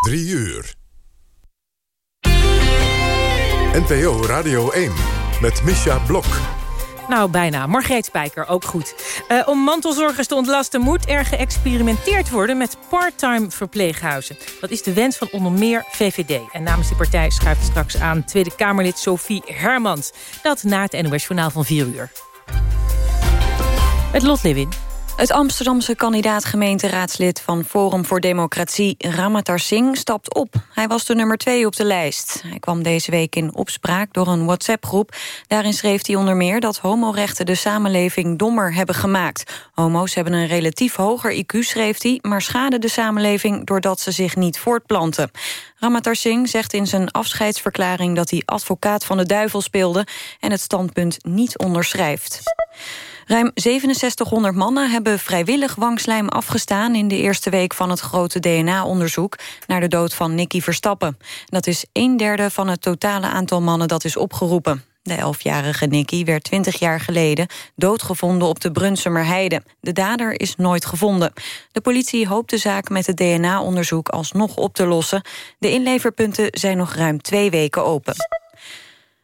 3 uur. NPO Radio 1 met Misha Blok. Nou, bijna. Margreet Spijker, ook goed. Uh, om mantelzorgers te ontlasten moet er geëxperimenteerd worden... met part-time verpleeghuizen. Dat is de wens van onder meer VVD. En namens die partij schuift straks aan Tweede Kamerlid Sophie Hermans. Dat na het NOS Journaal van 4 uur. Het Lot Lewin. Het Amsterdamse kandidaat-gemeenteraadslid van Forum voor Democratie, Ramatar Singh, stapt op. Hij was de nummer twee op de lijst. Hij kwam deze week in opspraak door een WhatsApp-groep. Daarin schreef hij onder meer dat homorechten de samenleving dommer hebben gemaakt. Homo's hebben een relatief hoger IQ, schreef hij, maar schaden de samenleving doordat ze zich niet voortplanten. Ramatar Singh zegt in zijn afscheidsverklaring dat hij advocaat van de duivel speelde en het standpunt niet onderschrijft. Ruim 6700 mannen hebben vrijwillig wangslijm afgestaan... in de eerste week van het grote DNA-onderzoek... naar de dood van Nicky Verstappen. Dat is een derde van het totale aantal mannen dat is opgeroepen. De elfjarige Nicky werd 20 jaar geleden doodgevonden op de Brunsumer Heide. De dader is nooit gevonden. De politie hoopt de zaak met het DNA-onderzoek alsnog op te lossen. De inleverpunten zijn nog ruim twee weken open.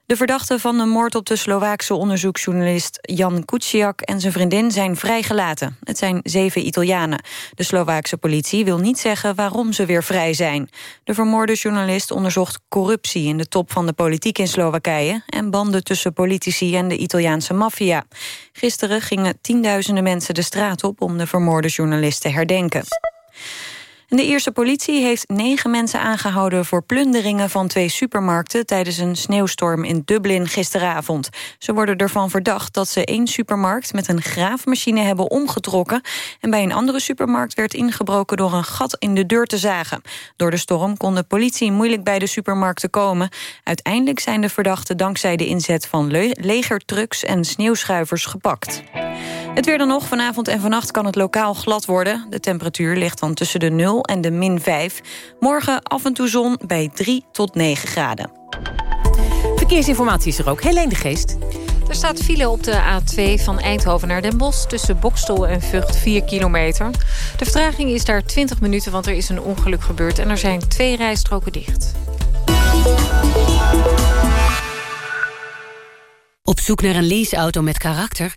De verdachten van de moord op de Slovaakse onderzoeksjournalist Jan Kuciak en zijn vriendin zijn vrijgelaten. Het zijn zeven Italianen. De Slovaakse politie wil niet zeggen waarom ze weer vrij zijn. De vermoorde journalist onderzocht corruptie in de top van de politiek in Slowakije en banden tussen politici en de Italiaanse maffia. Gisteren gingen tienduizenden mensen de straat op om de vermoorde journalist te herdenken de Ierse politie heeft negen mensen aangehouden... voor plunderingen van twee supermarkten... tijdens een sneeuwstorm in Dublin gisteravond. Ze worden ervan verdacht dat ze één supermarkt... met een graafmachine hebben omgetrokken... en bij een andere supermarkt werd ingebroken... door een gat in de deur te zagen. Door de storm kon de politie moeilijk bij de supermarkten komen. Uiteindelijk zijn de verdachten dankzij de inzet van legertrucks... en sneeuwschuivers gepakt. Het weer dan nog. Vanavond en vannacht kan het lokaal glad worden. De temperatuur ligt dan tussen de 0 en de min 5. Morgen af en toe zon bij 3 tot 9 graden. Verkeersinformatie is er ook. Helene de Geest. Er staat file op de A2 van Eindhoven naar Den Bosch... tussen Bokstel en Vught 4 kilometer. De vertraging is daar 20 minuten, want er is een ongeluk gebeurd... en er zijn twee rijstroken dicht. Op zoek naar een leaseauto met karakter?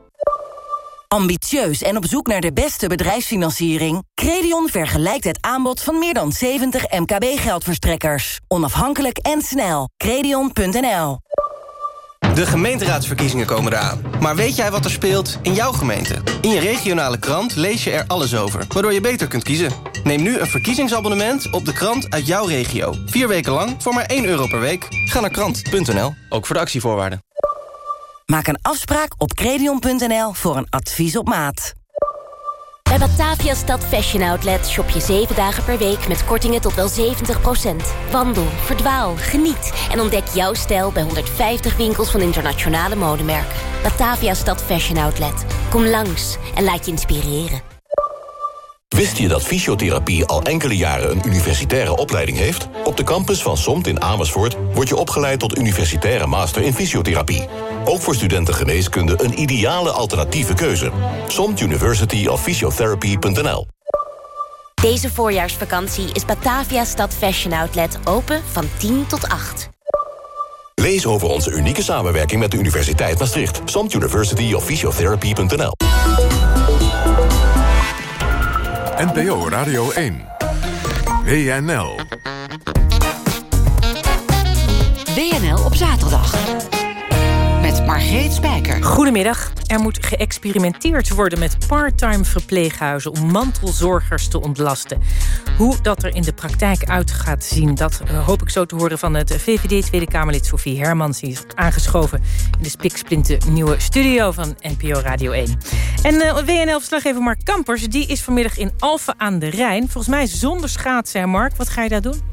Ambitieus en op zoek naar de beste bedrijfsfinanciering? Credion vergelijkt het aanbod van meer dan 70 MKB-geldverstrekkers. Onafhankelijk en snel. Credion.nl De gemeenteraadsverkiezingen komen eraan. Maar weet jij wat er speelt in jouw gemeente? In je regionale krant lees je er alles over, waardoor je beter kunt kiezen. Neem nu een verkiezingsabonnement op de krant uit jouw regio. Vier weken lang voor maar 1 euro per week. Ga naar krant.nl, ook voor de actievoorwaarden. Maak een afspraak op credion.nl voor een advies op maat. Bij Batavia Stad Fashion Outlet shop je 7 dagen per week met kortingen tot wel 70%. Wandel, verdwaal, geniet en ontdek jouw stijl bij 150 winkels van internationale modemerken. Batavia Stad Fashion Outlet. Kom langs en laat je inspireren. Wist je dat fysiotherapie al enkele jaren een universitaire opleiding heeft? Op de campus van SOMT in Amersfoort word je opgeleid tot universitaire master in fysiotherapie. Ook voor studenten geneeskunde een ideale alternatieve keuze. SOMT University of Physiotherapy.nl Deze voorjaarsvakantie is Batavia Stad Fashion Outlet open van 10 tot 8. Lees over onze unieke samenwerking met de Universiteit Maastricht. SOMT University of Physiotherapy.nl NPO Radio 1. WNL. WNL op zaterdag. Met Margreet Spijker. Goedemiddag. Er moet geëxperimenteerd worden met parttime verpleeghuizen... om mantelzorgers te ontlasten. Hoe dat er in de praktijk uit gaat zien... dat eh, hoop ik zo te horen van het VVD Tweede Kamerlid Sofie Hermans. Die is aangeschoven in de spiksplinten nieuwe studio van NPO Radio 1. En eh, WNL-verslaggever Mark Kampers die is vanmiddag in Alphen aan de Rijn. Volgens mij zonder schaatsen, Mark. Wat ga je daar doen?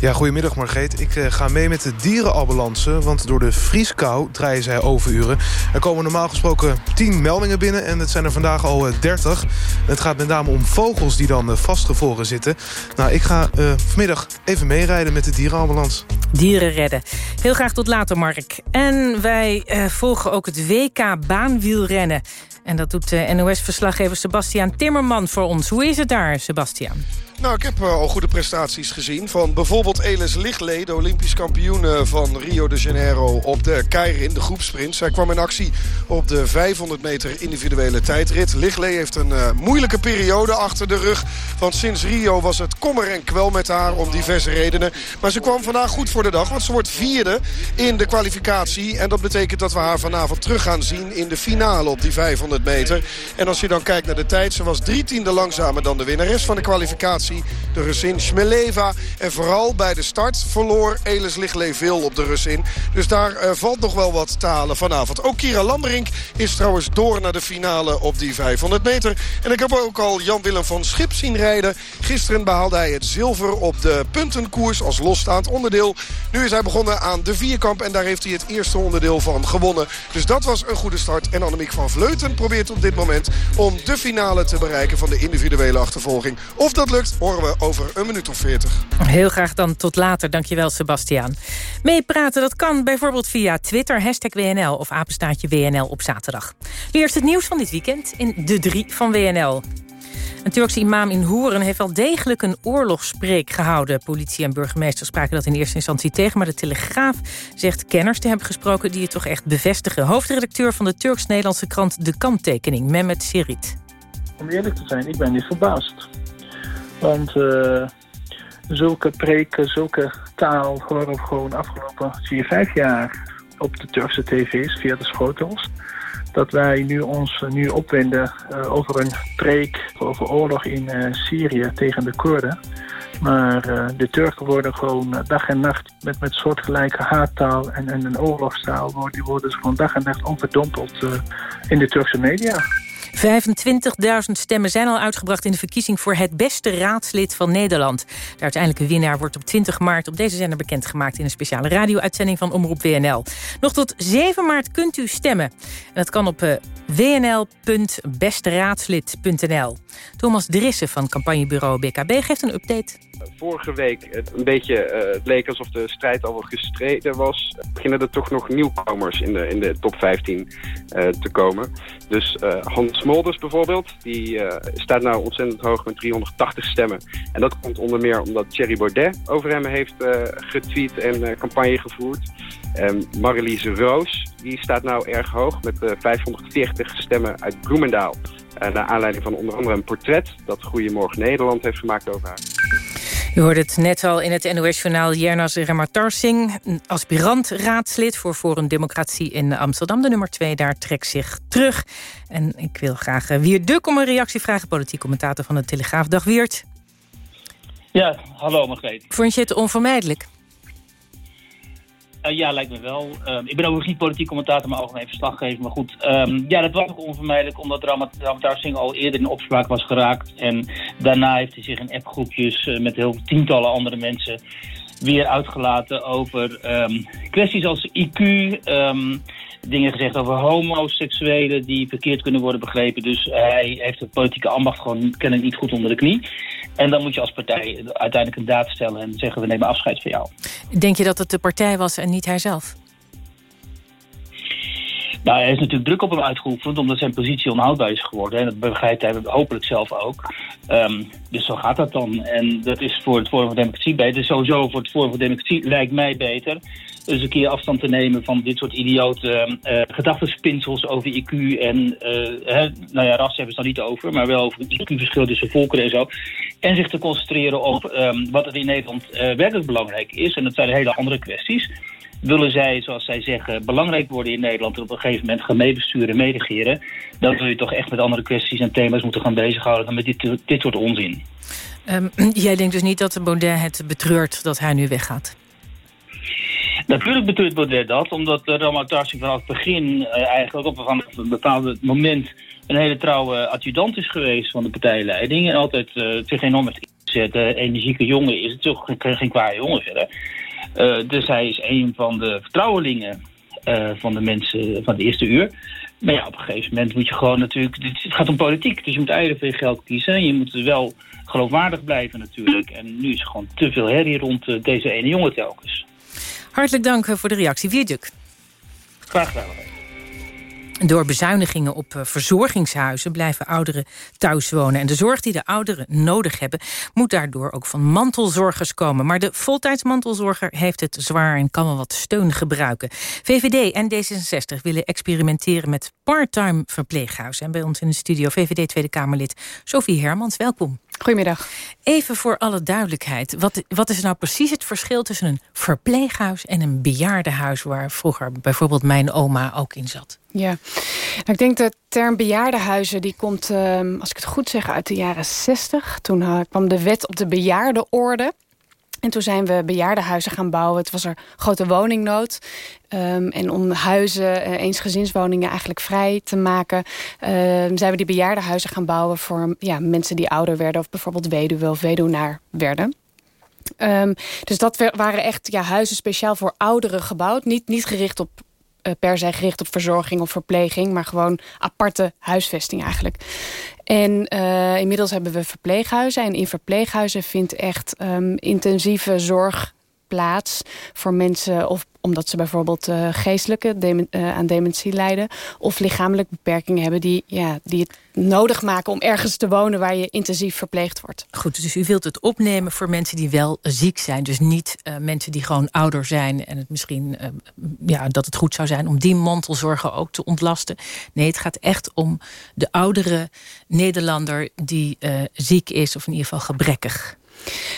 Ja, goedemiddag Margreet. Ik uh, ga mee met de dierenambulance, want door de vrieskou draaien zij overuren. Er komen normaal gesproken 10 meldingen binnen en het zijn er vandaag al uh, 30. Het gaat met name om vogels die dan uh, vastgevroren zitten. Nou, ik ga vanmiddag even meerijden met de dierenambulance. Dieren redden. Heel graag tot later, Mark. En wij volgen ook het WK baanwielrennen. En dat doet NOS-verslaggever Sebastiaan Timmerman voor ons. Hoe is het daar, Sebastiaan? Nou, ik heb uh, al goede prestaties gezien. Van bijvoorbeeld Elis Lichtley, de Olympisch kampioen uh, van Rio de Janeiro op de Keirin, de groepsprint. Zij kwam in actie op de 500 meter individuele tijdrit. Lichtley heeft een uh, moeilijke periode achter de rug. Want sinds Rio was het kommer en kwel met haar om diverse redenen. Maar ze kwam vandaag goed voor de dag, want ze wordt vierde in de kwalificatie. En dat betekent dat we haar vanavond terug gaan zien in de finale op die 500 meter. En als je dan kijkt naar de tijd, ze was drie tiende langzamer dan de winnares van de kwalificatie de Russin Shmeleva. En vooral bij de start verloor Elis Lichtley veel op de Russin. Dus daar uh, valt nog wel wat te halen vanavond. Ook Kira Lamberink is trouwens door naar de finale op die 500 meter. En ik heb ook al Jan-Willem van Schip zien rijden. Gisteren behaalde hij het zilver op de puntenkoers als losstaand onderdeel. Nu is hij begonnen aan de vierkamp en daar heeft hij het eerste onderdeel van gewonnen. Dus dat was een goede start. En Annemiek van Vleuten probeert op dit moment om de finale te bereiken van de individuele achtervolging. Of dat lukt, horen we over een minuut of veertig. Heel graag dan tot later. Dankjewel, Sebastiaan. Meepraten, dat kan bijvoorbeeld via Twitter, hashtag WNL... of apenstaatje WNL op zaterdag. Nu eerst het nieuws van dit weekend in De Drie van WNL. Een Turkse imam in Hoeren heeft wel degelijk een oorlogsspreek gehouden. Politie en burgemeester spraken dat in eerste instantie tegen... maar de Telegraaf zegt kenners te hebben gesproken die het toch echt bevestigen. Hoofdredacteur van de Turks-Nederlandse krant De Kanttekening, Mehmet Sirit. Om eerlijk te zijn, ik ben niet verbaasd. Want uh, zulke preken, zulke taal horen gewoon afgelopen vier, vijf jaar op de Turkse tv's via de schotels. Dat wij nu ons nu opwinden uh, over een preek over oorlog in Syrië tegen de Koerden. Maar de Turken worden gewoon dag en nacht met, met soortgelijke haattaal en, en een oorlogstaal... die worden gewoon dag en nacht onverdompeld in de Turkse media. 25.000 stemmen zijn al uitgebracht in de verkiezing... voor het beste raadslid van Nederland. De uiteindelijke winnaar wordt op 20 maart op deze zender bekendgemaakt... in een speciale radio-uitzending van Omroep WNL. Nog tot 7 maart kunt u stemmen. En dat kan op uh, wnl.besteraadslid.nl. Thomas Drissen van campagnebureau BKB geeft een update. Vorige week het een beetje, uh, het leek alsof de strijd al gestreden was. Beginnen er toch nog nieuwkomers in de, in de top 15 uh, te komen. Dus Hans Smolders bijvoorbeeld, die staat nou ontzettend hoog met 380 stemmen. En dat komt onder meer omdat Thierry Baudet over hem heeft getweet en campagne gevoerd. Um, Marliese Roos, die staat nou erg hoog met 540 stemmen uit Bloemendaal. Naar aanleiding van onder andere een portret dat Goedemorgen Nederland heeft gemaakt over haar. U hoorde het net al in het NOS-journaal Jernas Rematarsing... aspirant-raadslid voor Forum Democratie in Amsterdam. De nummer 2 daar trekt zich terug. En ik wil graag uh, Wiert Duk om een reactie vragen... politiek commentator van de Telegraaf. Dag Wiert. Ja, hallo Margreet. Vond je het onvermijdelijk? Uh, ja, lijkt me wel. Uh, ik ben overigens niet politiek commentator, maar algemeen verslaggever. Maar goed, um, ja, dat was ook onvermijdelijk, omdat Ramatar Singh al eerder in opspraak was geraakt. En daarna heeft hij zich in appgroepjes uh, met heel tientallen andere mensen weer uitgelaten over um, kwesties als IQ, dingen gezegd over homoseksuelen die verkeerd kunnen worden begrepen. Dus hij heeft het politieke ambacht gewoon kennelijk niet goed onder de knie. En dan moet je als partij uiteindelijk een daad stellen en zeggen we nemen afscheid van jou. Denk je dat het de partij was en niet hijzelf? Nou, hij is natuurlijk druk op hem uitgeoefend, omdat zijn positie onhoudbaar is geworden. En dat begrijpt hij hopelijk zelf ook. Um, dus zo gaat dat dan. En dat is voor het Forum voor Democratie beter. Sowieso voor het Forum voor Democratie lijkt mij beter. Dus een keer afstand te nemen van dit soort idiote uh, gedachtenspinsels over IQ. En uh, hè, nou ja, ras hebben ze dan niet over, maar wel over het IQ-verschil tussen volkeren en zo. En zich te concentreren op um, wat er in Nederland werkelijk belangrijk is. En dat zijn hele andere kwesties willen zij, zoals zij zeggen, belangrijk worden in Nederland... en op een gegeven moment gaan meebesturen en meeregeren... dan zul je toch echt met andere kwesties en thema's moeten gaan bezighouden... dan met dit, dit soort onzin. Um, jij denkt dus niet dat Baudet het betreurt dat hij nu weggaat? Natuurlijk betreurt Baudet dat, omdat Rama Tarsi vanaf het begin... Uh, eigenlijk op een bepaald moment een hele trouwe adjudant is geweest van de partijleiding... en altijd uh, zich enorm heeft de energieke jongen is. Het is ook geen, geen kwaaie jongen verder. Uh, dus hij is een van de vertrouwelingen uh, van de mensen van de eerste uur. Maar ja, op een gegeven moment moet je gewoon natuurlijk... Het gaat om politiek, dus je moet eieren voor je geld kiezen. En je moet wel geloofwaardig blijven natuurlijk. En nu is er gewoon te veel herrie rond uh, deze ene jongen telkens. Hartelijk dank voor de reactie. Wierduk. Graag gedaan. Door bezuinigingen op eh, verzorgingshuizen blijven ouderen thuis wonen. En de zorg die de ouderen nodig hebben... moet daardoor ook van mantelzorgers komen. Maar de voltijds mantelzorger heeft het zwaar... en kan wel wat steun gebruiken. VVD en D66 willen experimenteren met parttime verpleeghuizen. En bij ons in de studio VVD Tweede Kamerlid Sophie Hermans. Welkom. Goedemiddag. Even voor alle duidelijkheid. Wat, wat is nou precies het verschil tussen een verpleeghuis en een bejaardenhuis... waar vroeger bijvoorbeeld mijn oma ook in zat? Ja, nou, ik denk de term bejaardenhuizen... die komt, ehm, als ik het goed zeg, uit de jaren 60. Toen uh, kwam de wet op de bejaardenorde... En toen zijn we bejaardenhuizen gaan bouwen. Het was er grote woningnood. Um, en om huizen, uh, eensgezinswoningen eigenlijk vrij te maken... Uh, zijn we die bejaardenhuizen gaan bouwen voor ja, mensen die ouder werden... of bijvoorbeeld weduwe of weduwnaar werden. Um, dus dat waren echt ja, huizen speciaal voor ouderen gebouwd. Niet, niet gericht op per se gericht op verzorging of verpleging... maar gewoon aparte huisvesting eigenlijk. En uh, inmiddels hebben we verpleeghuizen. En in verpleeghuizen vindt echt um, intensieve zorg plaats voor mensen... of omdat ze bijvoorbeeld uh, geestelijke uh, aan dementie lijden... of lichamelijke beperkingen hebben die, ja, die het nodig maken... om ergens te wonen waar je intensief verpleegd wordt. Goed, dus u wilt het opnemen voor mensen die wel ziek zijn. Dus niet uh, mensen die gewoon ouder zijn... en het misschien ja, dat het goed zou zijn om die mantelzorgen ook te ontlasten. Nee, het gaat echt om de oudere Nederlander die ziek is... of in ieder geval gebrekkig.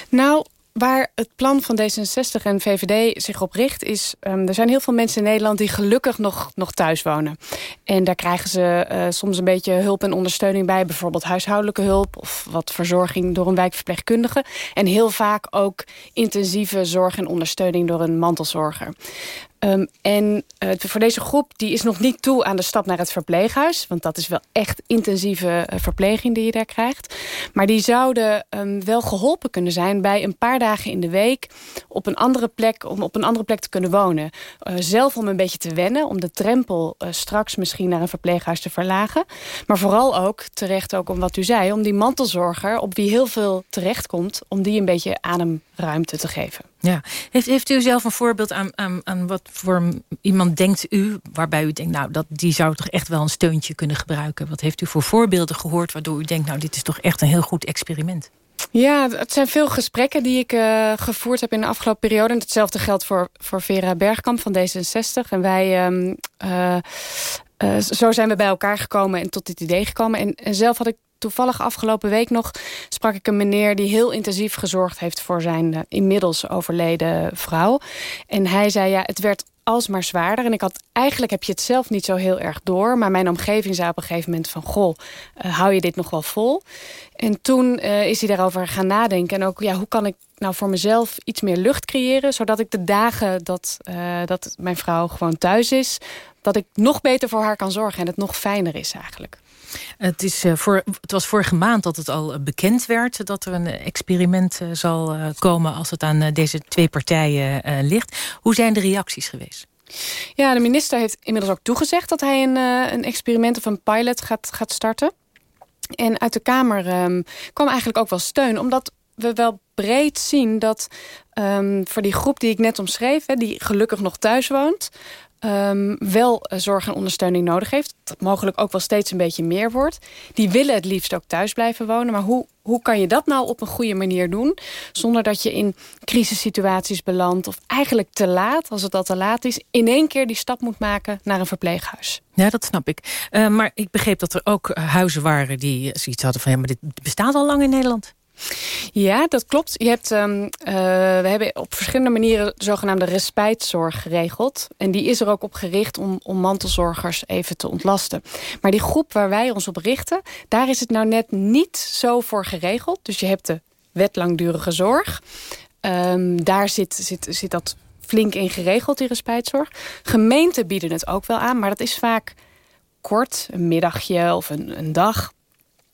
Nou, Waar het plan van D66 en VVD zich op richt is... Um, er zijn heel veel mensen in Nederland die gelukkig nog, nog thuis wonen. En daar krijgen ze uh, soms een beetje hulp en ondersteuning bij. Bijvoorbeeld huishoudelijke hulp of wat verzorging door een wijkverpleegkundige. En heel vaak ook intensieve zorg en ondersteuning door een mantelzorger. Um, en uh, voor deze groep die is nog niet toe aan de stap naar het verpleeghuis. Want dat is wel echt intensieve uh, verpleging die je daar krijgt. Maar die zouden um, wel geholpen kunnen zijn bij een paar dagen in de week... op een andere plek, om op een andere plek te kunnen wonen. Uh, zelf om een beetje te wennen, om de drempel straks misschien naar een verpleeghuis te verlagen. Maar vooral ook, terecht ook om wat u zei... om die mantelzorger, op wie heel veel terecht komt... om die een beetje ademruimte te geven. Ja. Heeft, heeft u zelf een voorbeeld aan, aan, aan wat voor iemand denkt u... waarbij u denkt, nou, dat, die zou toch echt wel een steuntje kunnen gebruiken? Wat heeft u voor voorbeelden gehoord waardoor u denkt... nou, dit is toch echt een heel goed experiment? Ja, het zijn veel gesprekken die ik uh, gevoerd heb in de afgelopen periode. En hetzelfde geldt voor, voor Vera Bergkamp van D66. En wij... Um, uh, uh, zo zijn we bij elkaar gekomen en tot dit idee gekomen. En, en zelf had ik toevallig afgelopen week nog sprak ik een meneer die heel intensief gezorgd heeft voor zijn uh, inmiddels overleden vrouw. En hij zei ja, het werd alsmaar zwaarder. En ik had eigenlijk heb je het zelf niet zo heel erg door. Maar mijn omgeving zei op een gegeven moment van goh, uh, hou je dit nog wel vol? En toen uh, is hij daarover gaan nadenken. En ook ja, hoe kan ik nou voor mezelf iets meer lucht creëren. Zodat ik de dagen dat, dat mijn vrouw gewoon thuis is. Dat ik nog beter voor haar kan zorgen. En het nog fijner is eigenlijk. Het, is, uh, voor, het was vorige maand dat het al bekend werd... dat er een experiment uh, zal komen als het aan deze twee partijen ligt. Hoe zijn de reacties geweest? Ja, de minister heeft inmiddels ook toegezegd... dat hij een, een experiment of een pilot gaat, gaat starten. En uit de Kamer um, kwam eigenlijk ook wel steun... omdat we wel breed zien dat um, voor die groep die ik net omschreef... Hè, die gelukkig nog thuis woont... Um, wel zorg en ondersteuning nodig heeft. Dat mogelijk ook wel steeds een beetje meer wordt. Die willen het liefst ook thuis blijven wonen. Maar hoe, hoe kan je dat nou op een goede manier doen? Zonder dat je in crisissituaties belandt. Of eigenlijk te laat, als het al te laat is... in één keer die stap moet maken naar een verpleeghuis. Ja, dat snap ik. Uh, maar ik begreep dat er ook huizen waren die zoiets hadden van... ja, maar dit bestaat al lang in Nederland. Ja, dat klopt. Je hebt, um, uh, we hebben op verschillende manieren de zogenaamde respijtzorg geregeld. En die is er ook op gericht om, om mantelzorgers even te ontlasten. Maar die groep waar wij ons op richten, daar is het nou net niet zo voor geregeld. Dus je hebt de wet langdurige zorg. Um, daar zit, zit, zit dat flink in geregeld, die respijtzorg. Gemeenten bieden het ook wel aan, maar dat is vaak kort, een middagje of een, een dag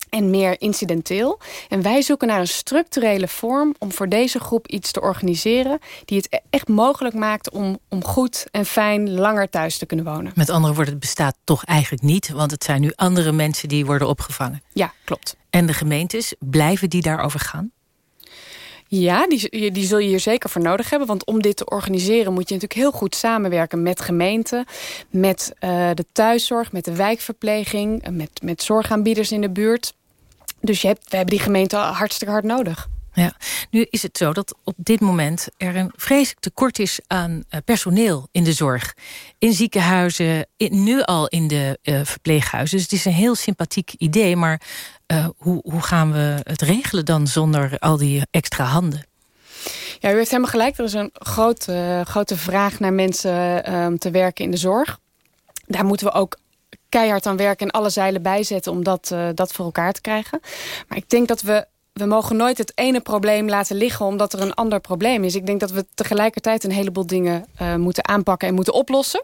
en meer incidenteel. En wij zoeken naar een structurele vorm om voor deze groep iets te organiseren... die het e- echt mogelijk maakt om, om goed en fijn langer thuis te kunnen wonen. Met andere woorden, het bestaat toch eigenlijk niet... want het zijn nu andere mensen die worden opgevangen. Ja, klopt. En de gemeentes, blijven die daarover gaan? Ja, die, die zul je hier zeker voor nodig hebben. Want om dit te organiseren moet je natuurlijk heel goed samenwerken met gemeenten. Met uh, de thuiszorg, met de wijkverpleging, met, met zorgaanbieders in de buurt. Dus je hebt, we hebben die gemeente hartstikke hard nodig. Ja, nu is het zo dat op dit moment er een vreselijk tekort is aan uh, personeel in de zorg. In ziekenhuizen, in, nu al in de uh, verpleeghuizen. Dus het is een heel sympathiek idee, maar uh, hoe, hoe gaan we het regelen dan zonder al die extra handen? Ja, u heeft helemaal gelijk. Er is een grote, grote vraag naar mensen um, te werken in de zorg. Daar moeten we ook keihard aan werken en alle zeilen bijzetten om dat, uh, dat voor elkaar te krijgen. Maar ik denk dat we we mogen nooit het ene probleem laten liggen omdat er een ander probleem is. Ik denk dat we tegelijkertijd een heleboel dingen uh, moeten aanpakken en moeten oplossen.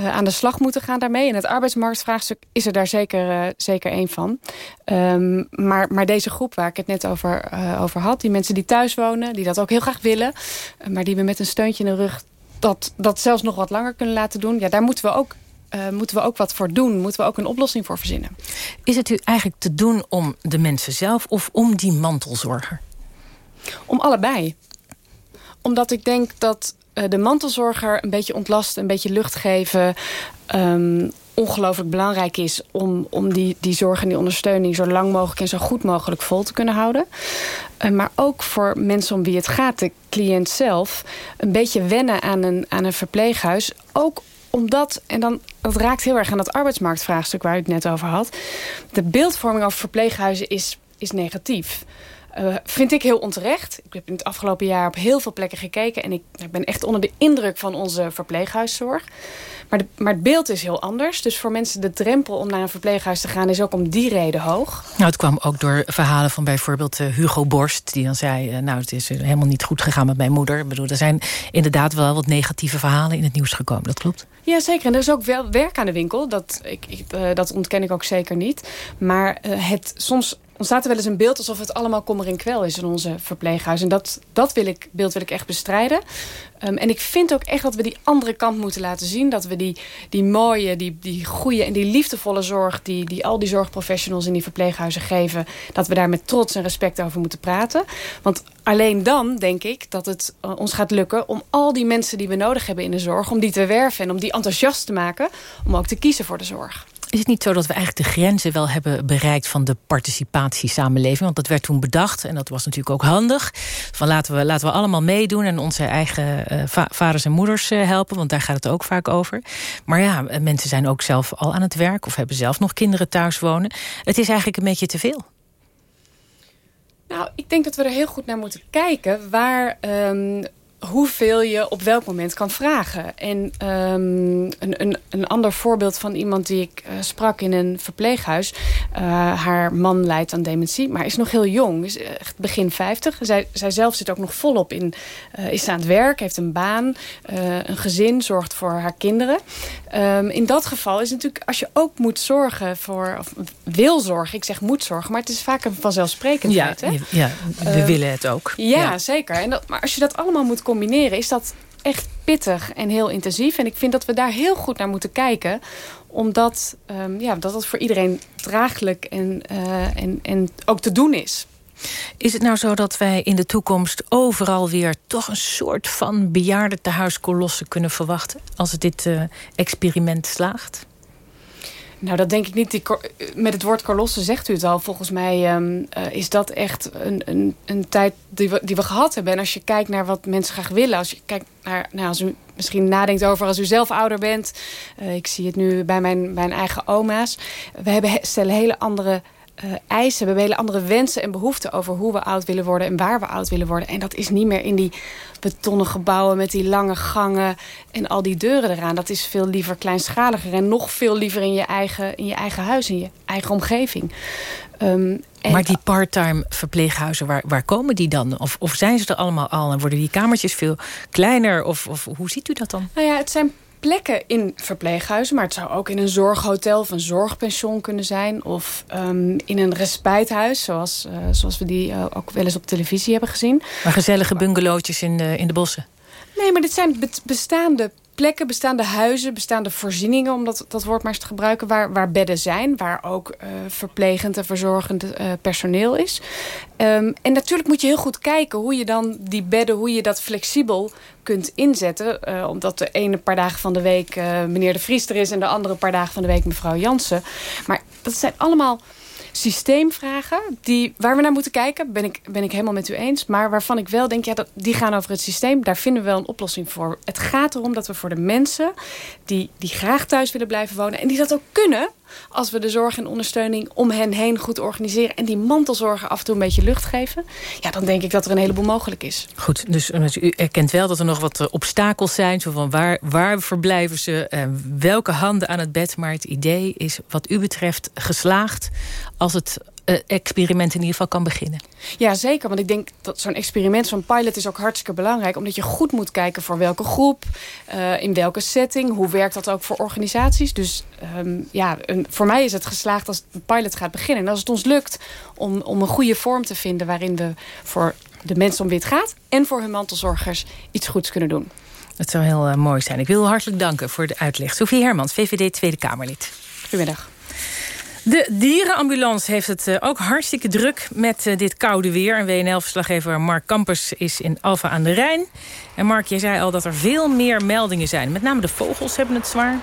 Uh, aan de slag moeten gaan daarmee. En het arbeidsmarktvraagstuk is er daar zeker, uh, zeker één van. Um, maar, maar deze groep waar ik het net over, over had, die mensen die thuis wonen, die dat ook heel graag willen, maar die we met een steuntje in de rug dat, dat zelfs nog wat langer kunnen laten doen. Ja, daar moeten we ook uh, moeten we ook wat voor doen? Moeten we ook een oplossing voor verzinnen? Is het u eigenlijk te doen om de mensen zelf of om die mantelzorger? Om allebei. Omdat ik denk dat uh, de mantelzorger een beetje ontlasten, een beetje lucht geven... Um, ongelooflijk belangrijk is om, om die, die zorg en die ondersteuning... zo lang mogelijk en zo goed mogelijk vol te kunnen houden. Uh, maar ook voor mensen om wie het gaat, de cliënt zelf... een beetje wennen aan een, aan een verpleeghuis. Ook omdat, en dan, dat raakt heel erg aan dat arbeidsmarktvraagstuk waar u het net over had. De beeldvorming over verpleeghuizen is, is negatief. Uh, vind ik heel onterecht. Ik heb in het afgelopen jaar op heel veel plekken gekeken... en ik, ik ben echt onder de indruk van onze verpleeghuiszorg. Maar, de, maar het beeld is heel anders. Dus voor mensen de drempel om naar een verpleeghuis te gaan... is ook om die reden hoog. Nou, het kwam ook door verhalen van bijvoorbeeld uh, Hugo Borst... die dan zei, uh, nou, het is helemaal niet goed gegaan met mijn moeder. Ik bedoel, er zijn inderdaad wel wat negatieve verhalen in het nieuws gekomen. Dat klopt. Ja, zeker. En er is ook wel werk aan de winkel. Dat, ik, ik dat ontken ik ook zeker niet. Maar het soms ontstaat er wel eens een beeld alsof het allemaal kommer en kwel is in onze verpleeghuis. En dat, dat wil ik, beeld wil ik echt bestrijden. Um, en ik vind ook echt dat we die andere kant moeten laten zien. Dat we die, die mooie, die, die goede en die liefdevolle zorg... Die, die al die zorgprofessionals in die verpleeghuizen geven... dat we daar met trots en respect over moeten praten. Want alleen dan denk ik dat het uh, ons gaat lukken... om al die mensen die we nodig hebben in de zorg... om die te werven en om die enthousiast te maken... om ook te kiezen voor de zorg. Is het niet zo dat we eigenlijk de grenzen wel hebben bereikt... van de participatiesamenleving? Want dat werd toen bedacht en dat was natuurlijk ook handig. Van laten we, laten we allemaal meedoen en onze eigen va vaders en moeders uh, helpen. Want daar gaat het ook vaak over. Maar ja, mensen zijn ook zelf al aan het werk... of hebben zelf nog kinderen thuis wonen. Het is eigenlijk een beetje te veel. Nou, ik denk dat we er heel goed naar moeten kijken... waar um, hoeveel je op welk moment kan vragen. En um, een, een, een ander voorbeeld van iemand die ik uh, sprak in een verpleeghuis. Uh, haar man lijdt aan dementie, maar is nog heel jong. Is echt begin 50. Zij, zij zelf zit ook nog volop in. Uh, is aan het werk, heeft een baan, een gezin, zorgt voor haar kinderen. Um, in dat geval is natuurlijk, als je ook moet zorgen voor... of wil zorgen, ik zeg moet zorgen... maar het is vaak een vanzelfsprekendheid. Ja, ja we willen het ook. Ja, ja. zeker. En dat, maar als je dat allemaal moet combineren... is dat echt pittig en heel intensief. En ik vind dat we daar heel goed naar moeten kijken. Omdat um, ja, dat het voor iedereen draaglijk en, uh, en, en ook te doen is. Is het nou zo dat wij in de toekomst overal weer... toch een soort van bejaarde tehuiskolossen kunnen verwachten... als dit uh, experiment slaagt? Nou, dat denk ik niet. Die, met het woord kolossen zegt u het al. Volgens mij um, uh, is dat echt een, een, een tijd die we, die we gehad hebben. En als je kijkt naar wat mensen graag willen... als je kijkt naar, nou, als u misschien nadenkt over als u zelf ouder bent... Uh, ik zie het nu bij mijn, mijn eigen oma's. We hebben, stellen hele andere uh, eisen. We hebben hele andere wensen en behoeften over hoe we oud willen worden en waar we oud willen worden. En dat is niet meer in die betonnen gebouwen met die lange gangen en al die deuren eraan. Dat is veel liever kleinschaliger en nog veel liever in je eigen, in je eigen huis, in je eigen omgeving. Um, en maar die parttime verpleeghuizen, waar, waar komen die dan? Of, of zijn ze er allemaal al en worden die kamertjes veel kleiner? Of, of hoe ziet u dat dan? Nou ja, het zijn plekken in verpleeghuizen... maar het zou ook in een zorghotel of een zorgpension kunnen zijn... of um, in een respijthuis, zoals, uh, zoals we die uh, ook wel eens op televisie hebben gezien. Maar gezellige bungalowtjes in de, in de bossen? Nee, maar dit zijn bestaande plekken, bestaande huizen, bestaande voorzieningen... om dat, woord maar eens te gebruiken, waar, waar bedden zijn... waar ook uh, verplegend en verzorgend uh, personeel is. Um, en natuurlijk moet je heel goed kijken hoe je dan die bedden... hoe je dat flexibel kunt inzetten. Uh, omdat de ene paar dagen van de week meneer De Vries er is... en de andere paar dagen van de week mevrouw Jansen. Maar dat zijn allemaal systeemvragen die, waar we naar moeten kijken. Ben ik, ben ik helemaal met u eens. Maar waarvan ik wel denk, ja, dat, die gaan over het systeem. Daar vinden we wel een oplossing voor. Het gaat erom dat we voor de mensen die, die graag thuis willen blijven wonen... en die dat ook kunnen als we de zorg en ondersteuning om hen heen goed organiseren... en die mantelzorgen af en toe een beetje lucht geven... ja, dan denk ik dat er een heleboel mogelijk is. Goed, dus eh, u erkent wel dat er nog wat eh, obstakels zijn. Zo van waar, waar verblijven ze, en welke handen aan het bed. Maar het idee is wat u betreft geslaagd... als het experiment in ieder geval kan beginnen. Ja, zeker. Want ik denk dat zo'n experiment, zo'n pilot is ook hartstikke belangrijk. Omdat je goed moet kijken voor welke groep, uh, in welke setting. Hoe werkt dat ook voor organisaties? Dus um, ja, een, voor mij is het geslaagd als de pilot gaat beginnen. En als het ons lukt om, om een goede vorm te vinden... waarin we voor de mensen om wie het gaat... en voor hun mantelzorgers iets goeds kunnen doen. Dat zou heel uh, mooi zijn. Ik wil u hartelijk danken voor de uitleg. Sofie Hermans, VVD Tweede Kamerlid. Goedemiddag. De dierenambulance heeft het uh, ook hartstikke druk met uh, dit koude weer. En WNL-verslaggever Mark Kampers is in Alfa aan de Rijn. En Mark, jij zei al dat er veel meer meldingen zijn. Met name de vogels hebben het zwaar.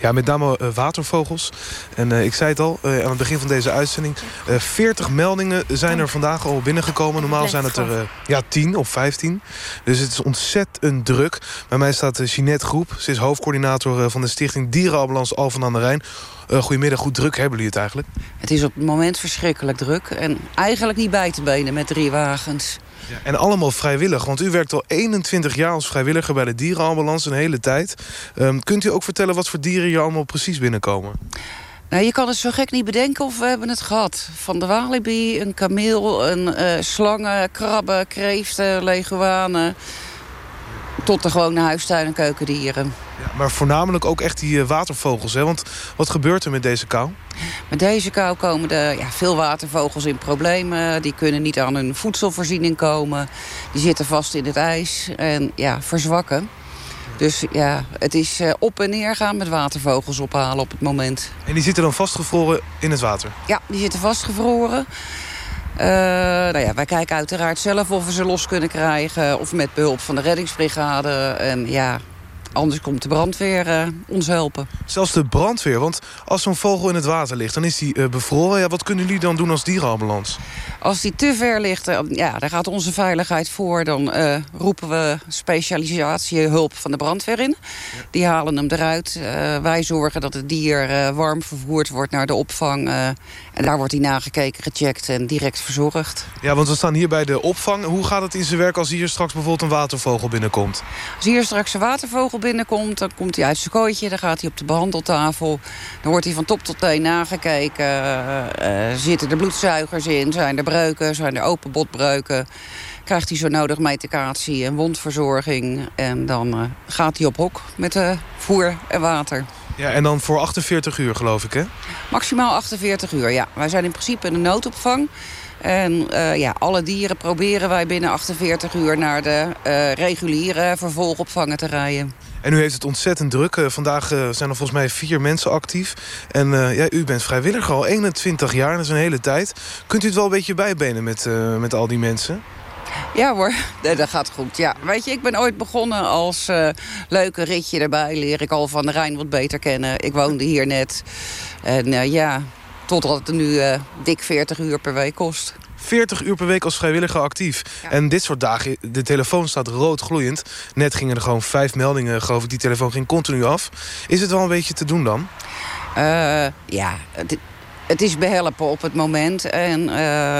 Ja, met name uh, watervogels. En uh, ik zei het al, uh, aan het begin van deze uitzending... 40 meldingen zijn er vandaag al binnengekomen. Normaal zijn het er ja, 10 of 15. Dus het is ontzettend druk. Bij mij staat Jeanette Groep. Ze is hoofdcoördinator van de stichting Dierenambulance Alphen aan de Rijn. goedemiddag, hoe druk hebben jullie het eigenlijk? Het is op het moment verschrikkelijk druk. En eigenlijk niet bij te benen met drie wagens. En allemaal vrijwillig, want u werkt al 21 jaar als vrijwilliger bij de dierenambulance een hele tijd. Um, kunt u ook vertellen wat voor dieren hier allemaal precies binnenkomen? Nou, je kan het zo gek niet bedenken of we hebben het gehad. Van de walibi, een kameel, een uh, slangen, krabben, kreeften, leguanen... tot de gewone huistuin- en keukendieren. Ja, maar voornamelijk ook echt die uh, watervogels, hè? Want wat gebeurt er met deze kou? Met deze kou komen de, ja, veel watervogels in problemen. Die kunnen niet aan hun voedselvoorziening komen. Die zitten vast in het ijs en ja, verzwakken. Dus ja, het is uh, op en neer gaan met watervogels ophalen op het moment. En die zitten dan vastgevroren in het water? Ja, die zitten vastgevroren. Uh, nou ja, wij kijken uiteraard zelf of we ze los kunnen krijgen. Of met behulp van de reddingsbrigade. En ja, Anders komt de brandweer uh, ons helpen. Zelfs de brandweer, want als zo'n vogel in het water ligt... dan is die uh, bevroren. Ja, wat kunnen jullie dan doen als dierenambulance? Als die te ver ligt, uh, ja, daar gaat onze veiligheid voor. Dan roepen we specialisatiehulp van de brandweer in. Ja. Die halen hem eruit. wij zorgen dat het dier warm vervoerd wordt naar de opvang. en daar wordt hij nagekeken, gecheckt en direct verzorgd. Ja, want we staan hier bij de opvang. Hoe gaat het in zijn werk als hier straks bijvoorbeeld een watervogel binnenkomt? Als hier straks een watervogel binnenkomt, dan komt hij uit zijn kooitje. Dan gaat hij op de behandeltafel. Dan wordt hij van top tot teen nagekeken. Uh, zitten er bloedzuigers in? Zijn er breuken? Zijn er open botbreuken? Krijgt hij zo nodig medicatie en wondverzorging. En dan uh, gaat hij op hok met voer en water. Ja, en dan voor 48 uur geloof ik, hè? Maximaal 48 uur, ja. Wij zijn in principe een noodopvang. En uh, ja, alle dieren proberen wij binnen 48 uur naar de uh, reguliere vervolgopvangen te rijden. En u heeft het ontzettend druk. Uh, vandaag zijn er volgens mij vier mensen actief. En ja, u bent vrijwilliger al 21 jaar, dat is een hele tijd. Kunt u het wel een beetje bijbenen met, met al die mensen? Ja hoor, dat gaat goed. Ja. Weet je, ik ben ooit begonnen als leuke ritje erbij. Leer ik al van de Rijn wat beter kennen. Ik woonde hier net. En ja, totdat het nu dik 40 uur per week kost. 40 uur per week als vrijwilliger actief. Ja. En dit soort dagen, de telefoon staat rood gloeiend. Net gingen er gewoon vijf meldingen, geloof ik. Die telefoon ging continu af. Is het wel een beetje te doen dan? ja, het, het is behelpen op het moment. En uh,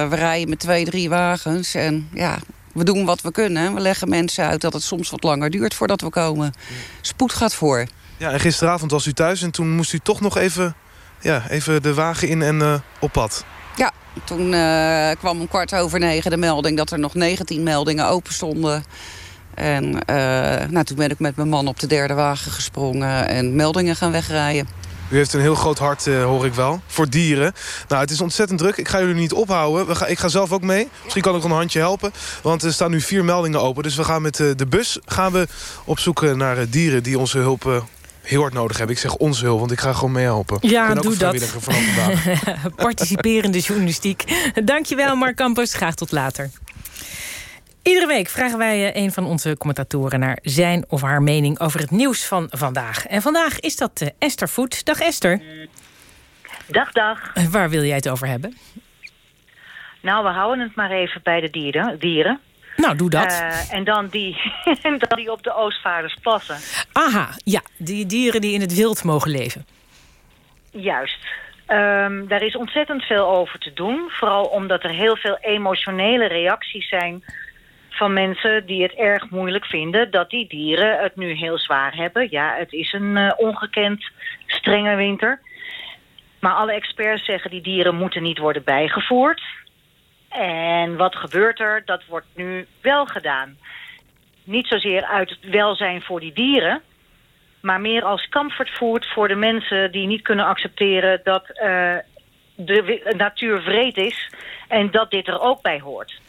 we rijden met twee, drie wagens. En ja, we doen wat we kunnen. We leggen mensen uit dat het soms wat langer duurt voordat we komen. Spoed gaat voor. Ja, en gisteravond was u thuis en toen moest u toch nog even, ja, even de wagen in en uh, op pad. Toen uh, kwam om kwart over negen de melding... dat er nog 19 meldingen open stonden. En nou, toen ben ik met mijn man op de derde wagen gesprongen... en meldingen gaan wegrijden. U heeft een heel groot hart, uh, hoor ik wel, voor dieren. Nou, het is ontzettend druk. Ik ga jullie niet ophouden. We gaan, ik ga zelf ook mee. Misschien kan ik een handje helpen. Want er staan nu vier meldingen open. Dus we gaan met uh, de bus gaan we op zoek naar uh, dieren die onze hulp heel hard nodig hebben. Ik zeg onze hulp, want ik ga gewoon meehelpen. Ja, ik ben doe dat. Participerende journalistiek. Dankjewel, Mark Campus. Graag tot later. Iedere week vragen wij eh, een van onze commentatoren naar zijn of haar mening over het nieuws van vandaag. En vandaag is dat eh, Esther Voet. Dag Esther. Dag, dag. Waar wil jij het over hebben? Nou, we houden het maar even bij de dieren. dieren. Nou, doe dat. Uh, en dan die, dan die op de Oostvaardersplassen. Aha, ja. Die dieren die in het wild mogen leven. Juist. Um, daar is ontzettend veel over te doen. Vooral omdat er heel veel emotionele reacties zijn van mensen die het erg moeilijk vinden dat die dieren het nu heel zwaar hebben. Ja, het is een uh, ongekend strenge winter. Maar alle experts zeggen die dieren moeten niet worden bijgevoerd. En wat gebeurt er? Dat wordt nu wel gedaan. Niet zozeer uit het welzijn voor die dieren... maar meer als comfortfood voor de mensen die niet kunnen accepteren... dat uh, de natuur vreed is en dat dit er ook bij hoort.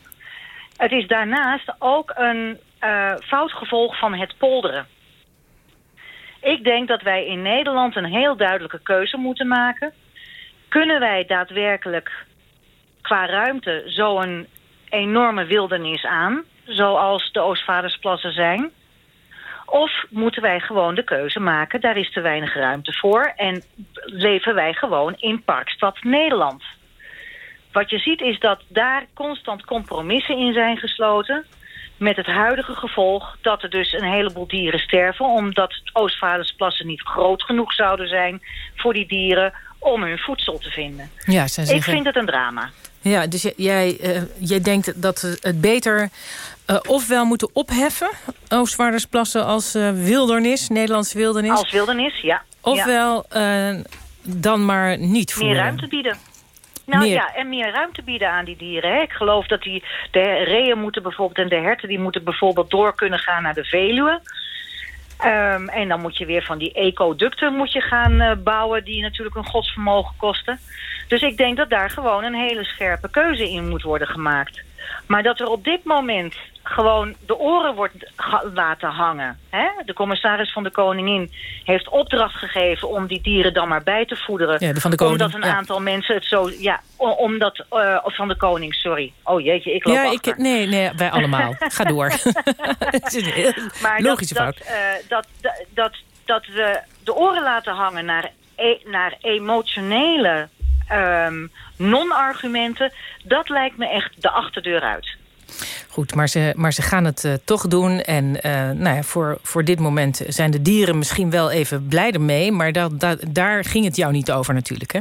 Het is daarnaast ook een uh, fout gevolg van het polderen. Ik denk dat wij in Nederland een heel duidelijke keuze moeten maken. Kunnen wij daadwerkelijk qua ruimte zo'n enorme wildernis aan... zoals de Oostvaardersplassen zijn... Of moeten wij gewoon de keuze maken, daar is te weinig ruimte voor... en leven wij gewoon in Parkstad Nederland. Wat je ziet is dat daar constant compromissen in zijn gesloten... met het huidige gevolg dat er dus een heleboel dieren sterven... omdat Oostvaardersplassen niet groot genoeg zouden zijn voor die dieren... om hun voedsel te vinden. Ja, zeggen... Ik vind het een drama. Ja, dus jij, uh, jij denkt dat het beter uh, ofwel moeten opheffen... Oostvaardersplassen als uh, wildernis, Nederlandse wildernis. Als wildernis, ja. Ofwel dan maar niet voeren. Meer ruimte bieden. Nou meer. ja, en meer ruimte bieden aan die dieren. Hè. Ik geloof dat die, de reeën moeten bijvoorbeeld en de herten... die moeten bijvoorbeeld door kunnen gaan naar de Veluwe. Um, en dan moet je weer van die ecoducten moet je gaan uh, bouwen... die natuurlijk een godsvermogen kosten. Dus ik denk dat daar gewoon een hele scherpe keuze in moet worden gemaakt. Maar dat er op dit moment gewoon de oren wordt laten hangen. Hè? De commissaris van de Koningin heeft opdracht gegeven... om die dieren dan maar bij te voederen. Ja, van de koning, omdat een ja. aantal mensen het zo... Ja, omdat... Uh, van de koning, sorry. Oh jeetje, ik loop ja, achter. Ik, nee, nee, wij allemaal. Ga door. het is een heel maar logische dat, fout. Dat, uh, dat, dat, dat we de oren laten hangen naar, e naar emotionele um, non-argumenten... dat lijkt me echt de achterdeur uit. Goed, maar ze, maar ze gaan het uh, toch doen. En uh, nou ja, voor, voor dit moment zijn de dieren misschien wel even blij ermee... maar dat, dat, daar ging het jou niet over natuurlijk, hè?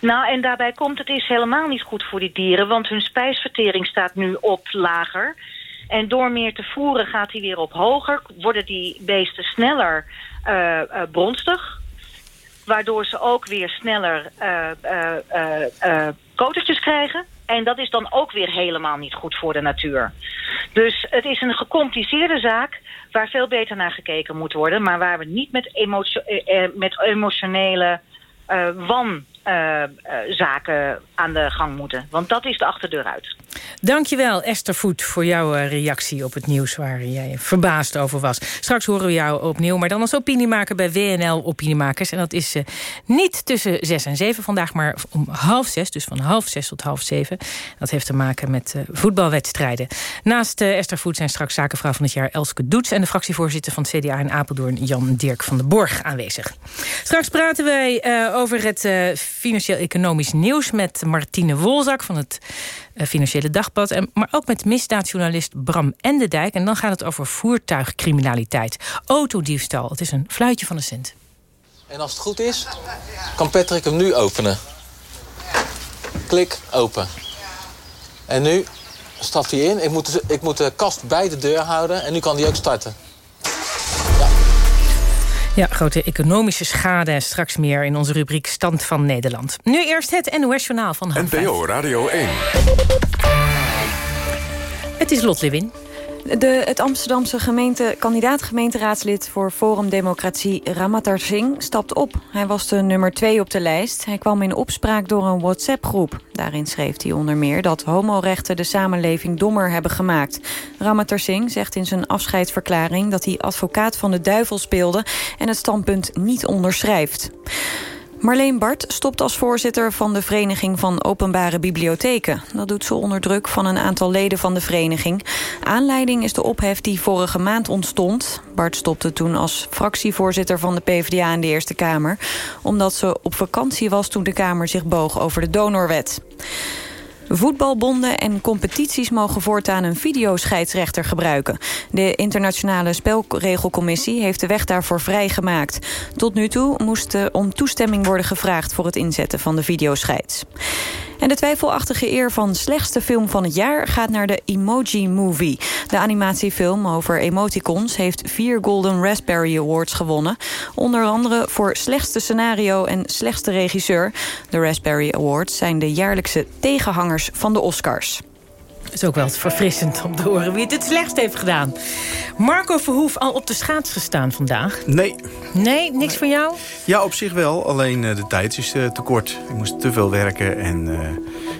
Nou, en daarbij komt het is helemaal niet goed voor die dieren... want hun spijsvertering staat nu op lager... En door meer te voeren gaat hij weer op hoger. Worden die beesten sneller uh, uh, bronstig. Waardoor ze ook weer sneller uh, kotertjes krijgen. En dat is dan ook weer helemaal niet goed voor de natuur. Dus het is een gecompliceerde zaak waar veel beter naar gekeken moet worden. Maar waar we niet met, emotio met emotionele wan uh, zaken aan de gang moeten. Want dat is de achterdeur uit. Dankjewel Esther Voet voor jouw uh, reactie op het nieuws... waar jij verbaasd over was. Straks horen we jou opnieuw, maar dan als opiniemaker bij WNL Opiniemakers. En dat is niet tussen zes en zeven vandaag, maar om half zes. Dus van half zes tot half zeven. Dat heeft te maken met voetbalwedstrijden. Naast Esther Voet zijn straks zakenvrouw van het jaar Elske Doets... en de fractievoorzitter van het CDA in Apeldoorn, Jan Dirk van den Borg, aanwezig. Straks praten wij over het financieel-economisch nieuws... met Martine Wolzak van het uh, Financiële Dagblad... En, maar ook met misdaadjournalist Bram Endendijk. En dan gaat het over voertuigcriminaliteit. Autodiefstal, het is een fluitje van de cent. En als het goed is, kan Patrick hem nu openen. Klik, open. En nu stapt hij in. Ik moet, ik moet de kast bij de deur houden en nu kan hij ook starten. Ja, grote economische schade. Straks meer in onze rubriek Stand van Nederland. Nu eerst het NOS-journaal van half NPO Radio 1. Het is Lot Lewin. De, het Amsterdamse gemeente, kandidaat-gemeenteraadslid voor Forum Democratie Ramatar Singh stapt op. Hij was de nummer twee op de lijst. Hij kwam in opspraak door een WhatsApp-groep. Daarin schreef hij onder meer dat homorechten de samenleving dommer hebben gemaakt. Ramatar Singh zegt in zijn afscheidsverklaring dat hij advocaat van de duivel speelde en het standpunt niet onderschrijft. Marleen Bart stopt als voorzitter van de Vereniging van Openbare Bibliotheken. Dat doet ze onder druk van een aantal leden van de vereniging. Aanleiding is de ophef die vorige maand ontstond. Bart stopte toen als fractievoorzitter van de PvdA in de Eerste Kamer... omdat ze op vakantie was toen de Kamer zich boog over de donorwet. Voetbalbonden en competities mogen voortaan een videoscheidsrechter gebruiken. De internationale spelregelcommissie heeft de weg daarvoor vrijgemaakt. Tot nu toe moest om toestemming worden gevraagd voor het inzetten van de videoscheids. En de twijfelachtige eer van slechtste film van het jaar gaat naar de Emoji Movie. De animatiefilm over emoticons heeft vier Golden Raspberry Awards gewonnen. Onder andere voor slechtste scenario en slechtste regisseur. De Raspberry Awards zijn de jaarlijkse tegenhangers van de Oscars. Het is ook wel verfrissend om te horen wie het het slechtst heeft gedaan. Marco Verhoef al op de schaats gestaan vandaag? Nee. Nee, niks nee. van jou? Ja, op zich wel. Alleen uh, de tijd is uh, te kort. Ik moest te veel werken en uh,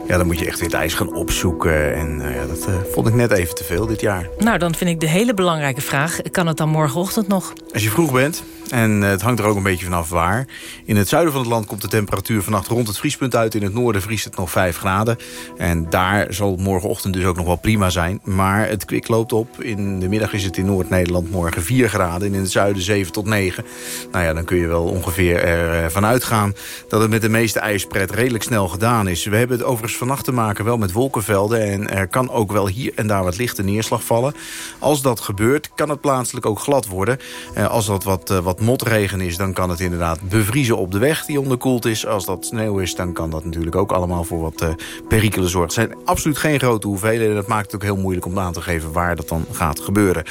ja, dan moet je echt weer het ijs gaan opzoeken. En ja, dat vond ik net even te veel dit jaar. Nou, dan vind ik de hele belangrijke vraag. Kan het dan morgenochtend nog? Als je vroeg bent, en het hangt er ook een beetje vanaf waar. In het zuiden van het land komt de temperatuur vannacht rond het vriespunt uit. In het noorden vriest het nog 5 graden. En daar zal morgenochtend dus ook nog wel prima zijn. Maar het kwik loopt op. In de middag is het in Noord-Nederland morgen 4 graden. En in het zuiden 7 tot 9. Nou ja, dan kun je wel ongeveer ervan uitgaan... dat het met de meeste ijspret redelijk snel gedaan is. We hebben het overigens vannacht te maken wel met wolkenvelden. En er kan ook wel hier en daar wat lichte neerslag vallen. Als dat gebeurt, kan het plaatselijk ook glad worden. Als dat wat, wat motregen is, dan kan het inderdaad bevriezen op de weg die onderkoeld is. Als dat sneeuw is, dan kan dat natuurlijk ook allemaal voor wat uh, perikelen zorgen. Het zijn absoluut geen grote hoeveelheden. Dat maakt het ook heel moeilijk om aan te geven waar dat dan gaat gebeuren.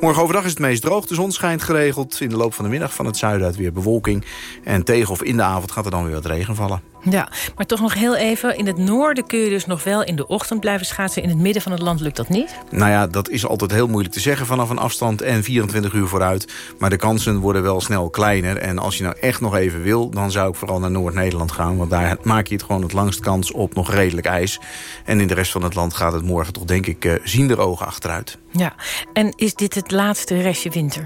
Morgen overdag is het meest droog. De zon schijnt geregeld. In de loop van de middag van het zuiden uit weer bewolking. En tegen of in de avond gaat er dan weer wat regen vallen. Ja, maar toch nog heel even. In het noorden kun je dus nog wel in de ochtend blijven schaatsen. In het midden van het land lukt dat niet? Nou ja, dat is altijd heel moeilijk te zeggen vanaf een afstand en 24 uur vooruit. Maar de kansen worden wel snel kleiner. En als je nou echt nog even wil, dan zou ik vooral naar Noord-Nederland gaan. Want daar maak je het gewoon het langst kans op nog redelijk ijs. En in de rest van het land gaat het morgen toch denk ik uh, ziender ogen achteruit. Ja, en is dit het laatste restje winter?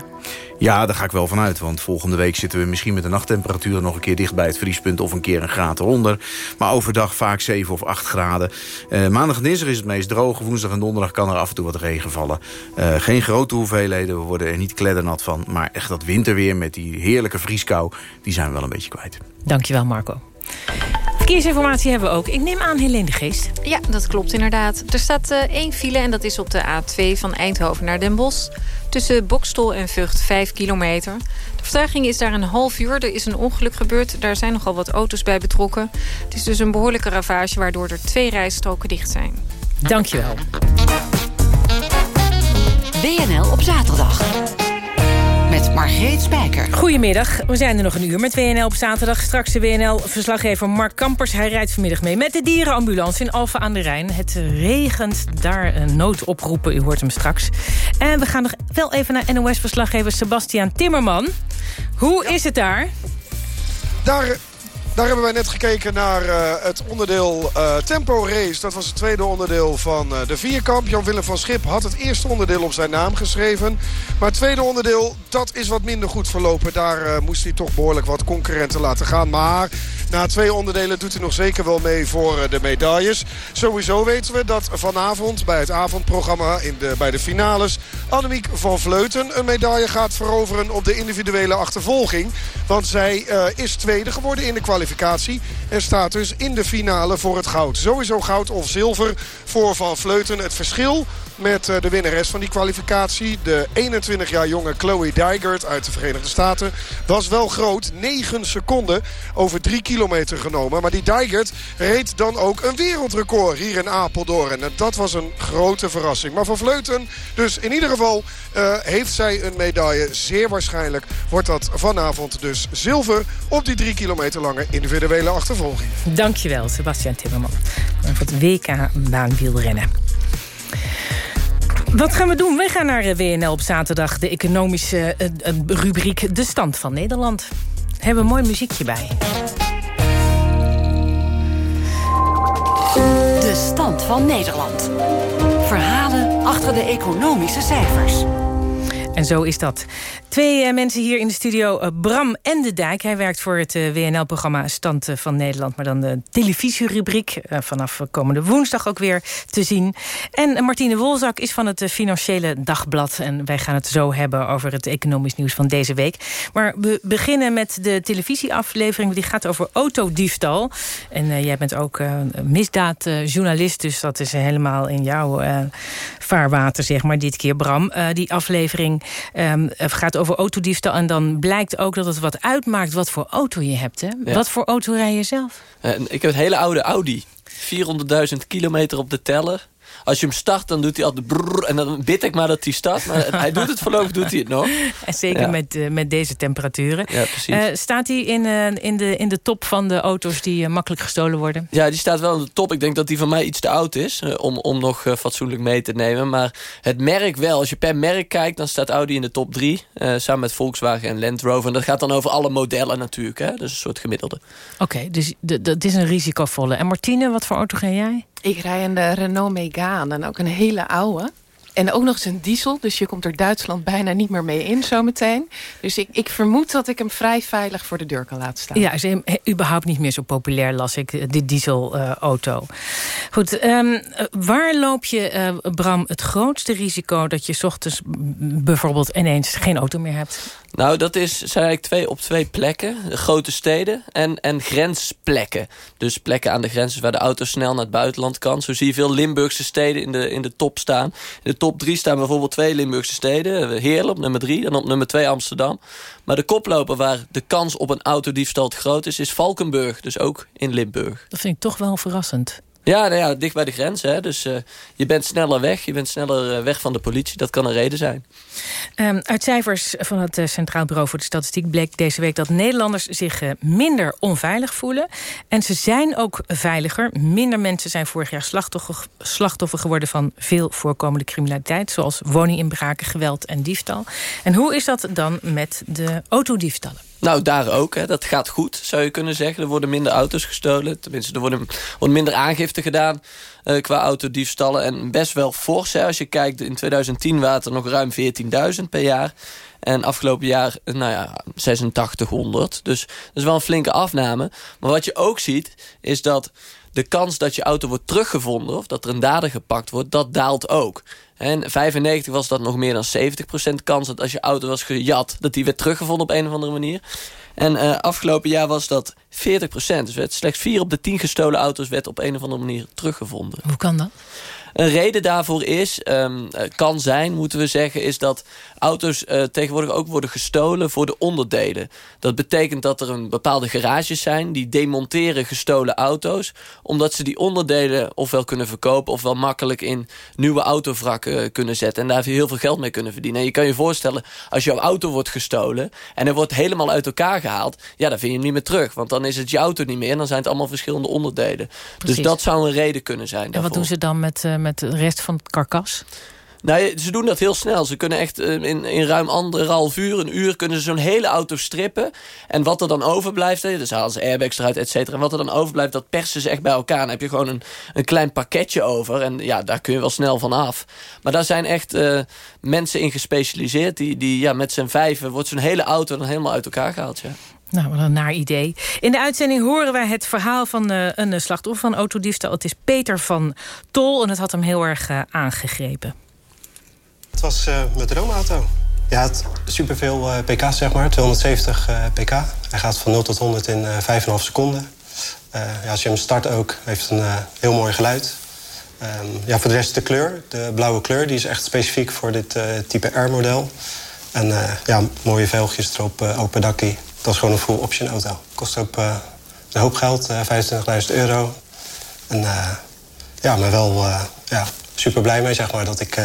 Ja, daar ga ik wel vanuit. Want volgende week zitten we misschien met de nachttemperatuur... nog een keer dicht bij het vriespunt of een keer een graad eronder. Maar overdag vaak 7 of 8 graden. Uh, maandag en dinsdag is het meest droog. Woensdag en donderdag kan er af en toe wat regen vallen. Uh, geen grote hoeveelheden, we worden er niet kleddernat van. Maar echt dat winterweer met die heerlijke vrieskou... die zijn we wel een beetje kwijt. Dankjewel, Marco. Verkeersinformatie hebben we ook. Ik neem aan Helene de Geest. Ja, dat klopt inderdaad. Er staat uh, één file en dat is op de A2 van Eindhoven naar Den Bosch. Tussen Bokstol en Vught 5 kilometer. De vertraging is daar een half uur. Er is een ongeluk gebeurd. Daar zijn nogal wat auto's bij betrokken. Het is dus een behoorlijke ravage... waardoor er twee rijstroken dicht zijn. Dankjewel. WNL op zaterdag met Margreet Spijker. Goedemiddag, we zijn er nog een uur met WNL op zaterdag. Straks de WNL-verslaggever Mark Kampers. Hij rijdt vanmiddag mee met de dierenambulance in Alphen aan de Rijn. Het regent, daar een noodoproepen, u hoort hem straks. En we gaan nog wel even naar NOS-verslaggever Sebastian Timmerman. Hoe is het daar? Daar daar hebben wij net gekeken naar uh, het onderdeel uh, tempo race. Dat was het tweede onderdeel van uh, de vierkamp. Jan-Willem van Schip had het eerste onderdeel op zijn naam geschreven. Maar het tweede onderdeel, dat is wat minder goed verlopen. Daar moest hij toch behoorlijk wat concurrenten laten gaan. Maar na twee onderdelen doet hij nog zeker wel mee voor de medailles. Sowieso weten we dat vanavond bij het avondprogramma in de, bij de finales... Annemiek van Vleuten een medaille gaat veroveren op de individuele achtervolging. Want zij is tweede geworden in de kwalificatie. En staat dus in de finale voor het goud. Sowieso goud of zilver voor Van Vleuten. Het verschil met de winnares van die kwalificatie. De 21 jaar jonge Chloe Dijgert uit de Verenigde Staten. Was wel groot. 9 seconden over 3 kilometer genomen. Maar die Dijgert reed dan ook een wereldrecord hier in Apeldoorn. En dat was een grote verrassing. Maar Van Vleuten dus in ieder geval uh, heeft zij een medaille. Zeer waarschijnlijk wordt dat vanavond dus zilver op die 3 kilometer lange individuele achtervolging. Dankjewel, Sebastian Timmerman. Voor het WK baanwielrennen. Wat gaan we doen? Wij gaan naar eh, WNL op zaterdag. De economische uh, rubriek De Stand van Nederland. Hebben een mooi muziekje bij. De Stand van Nederland. Verhalen achter de economische cijfers. En zo is dat. Twee uh, mensen hier in de studio. Uh, Bram en de Dijk. Hij werkt voor het uh, WNL-programma Stand van Nederland. Maar dan de televisierubriek. vanaf komende woensdag ook weer te zien. En Martine Wolzak is van het Financiële Dagblad. En wij gaan het zo hebben over het economisch nieuws van deze week. Maar we beginnen met de televisieaflevering. Die gaat over autodiefstal. En jij bent ook misdaadjournalist. Dus dat is helemaal in jouw vaarwater, zeg maar, dit keer, Bram. die aflevering um, gaat over autodiefstal. En dan blijkt ook dat het wat uitmaakt wat voor auto je hebt. Hè? Wat voor auto rij je zelf? Uh, ik heb een hele oude Audi. 400.000 kilometer op de teller. Als je hem start, dan doet hij altijd brrr, en dan bid ik maar dat hij start. Maar hij doet het voorlopig, doet hij het nog. En zeker met, uh, met deze temperaturen. Ja, precies. Uh, staat hij in, uh, in, de, in de top van de auto's die makkelijk gestolen worden? Ja, die staat wel in de top. Ik denk dat die van mij iets te oud is om, om nog fatsoenlijk mee te nemen. Maar het merk wel. Als je per merk kijkt, dan staat Audi in de top 3. samen met Volkswagen en Land Rover. En dat gaat dan over alle modellen natuurlijk. Hè? Dus een soort gemiddelde. Oké, okay, dus dat is een risicovolle. En Martine, wat voor auto ga jij? Ik rij een Renault Megane en ook een hele oude. En ook nog eens een diesel, dus je komt er Duitsland bijna niet meer mee in zometeen. Dus ik, ik vermoed dat ik hem vrij veilig voor de deur kan laten staan. Ja, is überhaupt niet meer zo populair, las ik, eh, die dieselauto. Uh, Goed, um, waar loop je, uh, Bram, het grootste risico... dat je s ochtends bijvoorbeeld ineens geen auto meer hebt? Nou, dat is, zijn eigenlijk twee, op twee plekken. De grote steden en, en grensplekken. Dus plekken aan de grenzen waar de auto snel naar het buitenland kan. Zo zie je veel Limburgse steden in de, in de top staan. In de top drie staan bijvoorbeeld twee Limburgse steden. Heerlen op nummer drie, dan op nummer twee Amsterdam. Maar de koploper waar de kans op een autodiefstal groot is... is Valkenburg, dus ook in Limburg. Dat vind ik toch wel verrassend. Ja, nou ja, dicht bij de grens. Hè? Dus uh, je bent sneller weg. Je bent sneller uh, weg van de politie. Dat kan een reden zijn. Um, uit cijfers van het uh, Centraal Bureau voor de Statistiek... bleek deze week dat Nederlanders zich minder onveilig voelen. En ze zijn ook veiliger. Minder mensen zijn vorig jaar slachtoffer, slachtoffer geworden... van veel voorkomende criminaliteit. Zoals woninginbraken, geweld en diefstal. En hoe is dat dan met de autodiefstallen? Nou, daar ook. Hè. Dat gaat goed, zou je kunnen zeggen. Er worden minder auto's gestolen. Tenminste, er worden, worden minder aangifte gedaan uh, qua autodiefstallen. En best wel fors. Als je kijkt, in 2010 waren er nog ruim 14.000 per jaar. En afgelopen jaar, nou ja, 8600. Dus dat is wel een flinke afname. Maar wat je ook ziet, is dat de kans dat je auto wordt teruggevonden... of dat er een dader gepakt wordt, dat daalt ook. En 95 was dat nog meer dan 70% kans dat als je auto was gejat... dat die werd teruggevonden op een of andere manier. En uh, afgelopen jaar was dat 40%. Dus werd slechts 4 op de 10 gestolen auto's werd op een of andere manier teruggevonden. Hoe kan dat? Een reden daarvoor is, um, kan zijn, moeten we zeggen... is dat auto's uh, tegenwoordig ook worden gestolen voor de onderdelen. Dat betekent dat er een bepaalde garages zijn... die demonteren gestolen auto's... omdat ze die onderdelen ofwel kunnen verkopen... ofwel makkelijk in nieuwe autovrakken kunnen zetten... en daar heel veel geld mee kunnen verdienen. En je kan je voorstellen, als jouw auto wordt gestolen... en er wordt helemaal uit elkaar gehaald... ja, dan vind je hem niet meer terug. Want dan is het je auto niet meer... en dan zijn het allemaal verschillende onderdelen. Precies. Dus dat zou een reden kunnen zijn En wat doen ze dan met... Uh, met de rest van het karkas? Nou, ze doen dat heel snel. Ze kunnen echt in, in ruim anderhalf uur, een uur... kunnen ze zo'n hele auto strippen. En wat er dan overblijft... dus halen ze airbags eruit, et cetera. Wat er dan overblijft, dat persen ze echt bij elkaar. Dan heb je gewoon een, een klein pakketje over. En ja, daar kun je wel snel van af. Maar daar zijn echt uh, mensen in gespecialiseerd... die, die ja, met z'n vijven wordt zo'n hele auto dan helemaal uit elkaar gehaald. Ja. Nou, wat een naar idee. In de uitzending horen wij het verhaal van uh, een slachtoffer van autodiefstal. Het is Peter van Tol en het had hem heel erg uh, aangegrepen. Het was uh, mijn droomauto. Ja, het superveel pk, zeg maar. 270 uh, pk. Hij gaat van 0 tot 100 in 5,5 seconden. ja, als je hem start ook, heeft een heel mooi geluid. Um, ja, voor de rest de kleur, de blauwe kleur... die is echt specifiek voor dit type R-model. En ja, mooie velgjes erop, open dakkie. Dat is gewoon een full option auto. Kost ook uh, een hoop geld, uh, 25.000 euro. En uh, ja, maar wel ja, super blij mee zeg maar, dat ik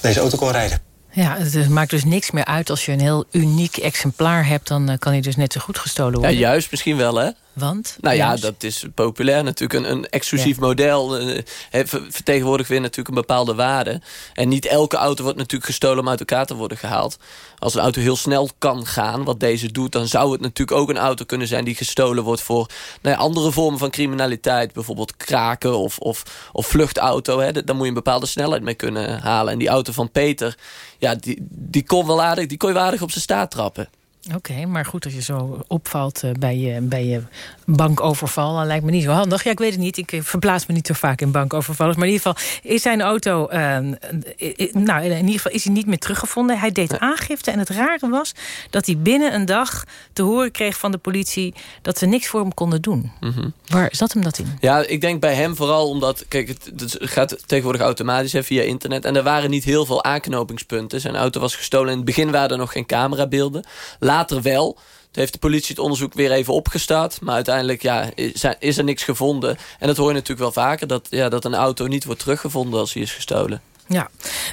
deze auto kon rijden. Ja, het maakt dus niks meer uit als je een heel uniek exemplaar hebt... dan kan hij dus net zo goed gestolen worden. Ja, juist misschien wel, hè? Want? Nou ja, dat is populair natuurlijk. Een, een exclusief model eh, vertegenwoordigt weer natuurlijk een bepaalde waarde. En niet elke auto wordt natuurlijk gestolen om uit elkaar te worden gehaald. Als een auto heel snel kan gaan, wat deze doet... dan zou het natuurlijk ook een auto kunnen zijn die gestolen wordt... voor nou ja, andere vormen van criminaliteit. Bijvoorbeeld kraken of, of, of vluchtauto. Hè. Daar moet je een bepaalde snelheid mee kunnen halen. En die auto van Peter, ja, die, die kon wel aardig, die kon je wel aardig op zijn staart trappen. Oké, maar goed, als je zo opvalt eh, bij je, bij je bankoverval... dan lijkt me niet zo handig. Ja, ik weet het niet. Ik eh, verplaats me niet zo vaak in bankovervallers. Maar in ieder geval is zijn auto... eh, eh, nou, in ieder geval is hij niet meer teruggevonden. Hij deed aangifte en het rare was... dat hij binnen een dag te horen kreeg van de politie... dat ze niks voor hem konden doen. Mhm. Waar zat hem dat in? Ja, ik denk bij hem vooral omdat... Kijk, het, het gaat tegenwoordig automatisch hè, via internet. En er waren niet heel veel aanknopingspunten. Zijn auto was gestolen. In het begin waren er nog geen camerabeelden. Later wel. Toen heeft de politie het onderzoek weer even opgestart. Maar uiteindelijk ja, is er niks gevonden. En dat hoor je natuurlijk wel vaker. Dat, ja, dat een auto niet wordt teruggevonden als hij is gestolen. Ja,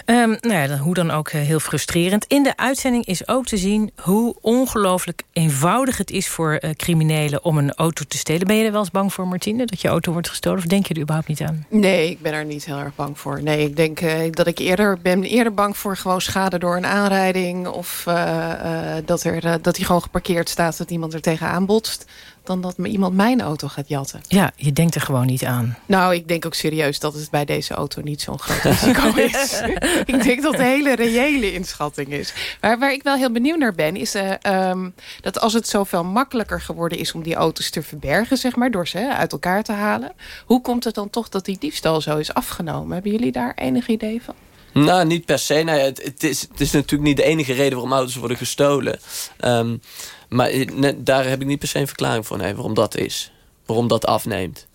Ehm, nou ja, hoe dan ook eh, heel frustrerend. In de uitzending is ook te zien hoe ongelooflijk eenvoudig het is voor eh, criminelen om een auto te stelen. Ben je er wel eens bang voor, Martine, dat je auto wordt gestolen? Of denk je er überhaupt niet aan? Nee, ik ben er niet heel erg bang voor. Nee, ik denk eh, dat ik eerder ben eerder bang voor gewoon schade door een aanrijding. Of dat, er, dat hij gewoon geparkeerd staat, dat iemand er tegenaan botst. Dan dat iemand mijn auto gaat jatten. Ja, je denkt er gewoon niet aan. Nou, ik denk ook serieus dat het bij deze auto niet zo'n groot risico is. ik denk dat het een hele reële inschatting is. Maar waar ik wel heel benieuwd naar ben, is eh, ehm, dat als het zoveel makkelijker geworden is om die auto's te verbergen, zeg maar, door ze uit elkaar te halen. Hoe komt het dan toch dat die diefstal zo is afgenomen? Hebben jullie daar enig idee van? Nou, niet per se. Nou ja, het, het, is, het is natuurlijk niet de enige reden waarom auto's worden gestolen. Ehm, maar daar heb ik niet per se een verklaring voor. Nee, waarom dat is. Waarom dat afneemt.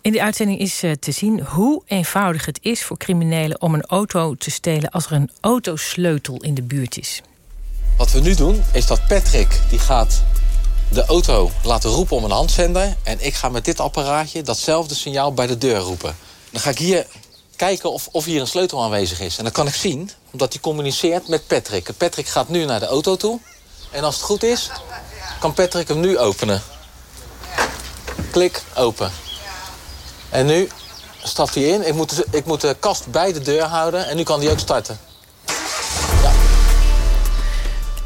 In die uitzending is eh, te zien hoe eenvoudig het is voor criminelen om een auto te stelen als er een autosleutel in de buurt is. Wat we nu doen, is dat Patrick die gaat de auto laten roepen om een handzender. En ik ga met dit apparaatje datzelfde signaal bij de deur roepen. Dan ga ik hier kijken of, of hier een sleutel aanwezig is. En dan kan ik zien, omdat hij communiceert met Patrick. Patrick gaat nu naar de auto toe. En als het goed is, kan Patrick hem nu openen. Klik, open. En nu stapt hij in. Ik moet, de- ik moet de kast bij de deur houden. En nu kan hij ook starten.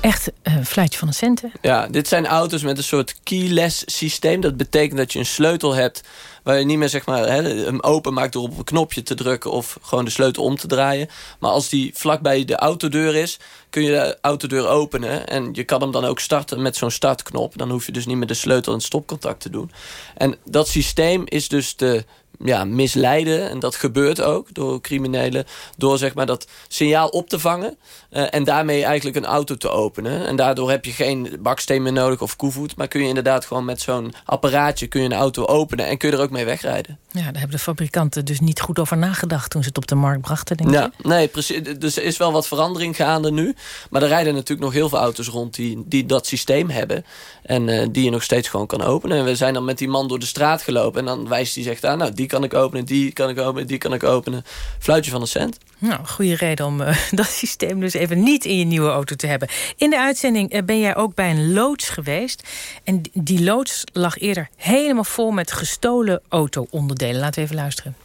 Echt eh, een fluitje van een centen. Ja, dit zijn auto's met een soort keyless systeem. Dat betekent dat je een sleutel hebt waar je niet meer zeg maar, hè, hem open maakt door op een knopje te drukken of gewoon de sleutel om te draaien. Maar als die vlakbij de autodeur is, kun je de autodeur openen. En je kan hem dan ook starten met zo'n startknop. Dan hoef je dus niet meer de sleutel en het stopcontact te doen. En dat systeem is dus te ja, misleiden. En dat gebeurt ook door criminelen. Door zeg maar, dat signaal op te vangen. eh, en daarmee eigenlijk een auto te openen. En daardoor heb je geen baksteen meer nodig of koevoet. Maar kun je inderdaad gewoon met zo'n apparaatje kun je een auto openen. En kun je er ook mee wegrijden. Ja, daar hebben de fabrikanten dus niet goed over nagedacht... toen ze het op de markt brachten, denk je? Ja, nee, precies. Dus er is wel wat verandering gaande nu. Maar er rijden natuurlijk nog heel veel auto's rond die, die dat systeem hebben. En eh, die je nog steeds gewoon kan openen. En we zijn dan met die man door de straat gelopen. En dan wijst hij zegt aan, nou, die kan ik openen, die kan ik openen, die kan ik openen. Fluitje van een cent. Nou, goede reden om eh, dat systeem dus even niet in je nieuwe auto te hebben. In de uitzending eh, ben jij ook bij een loods geweest. En die- die loods lag eerder helemaal vol met gestolen auto-onderdelen. Laten we even luisteren.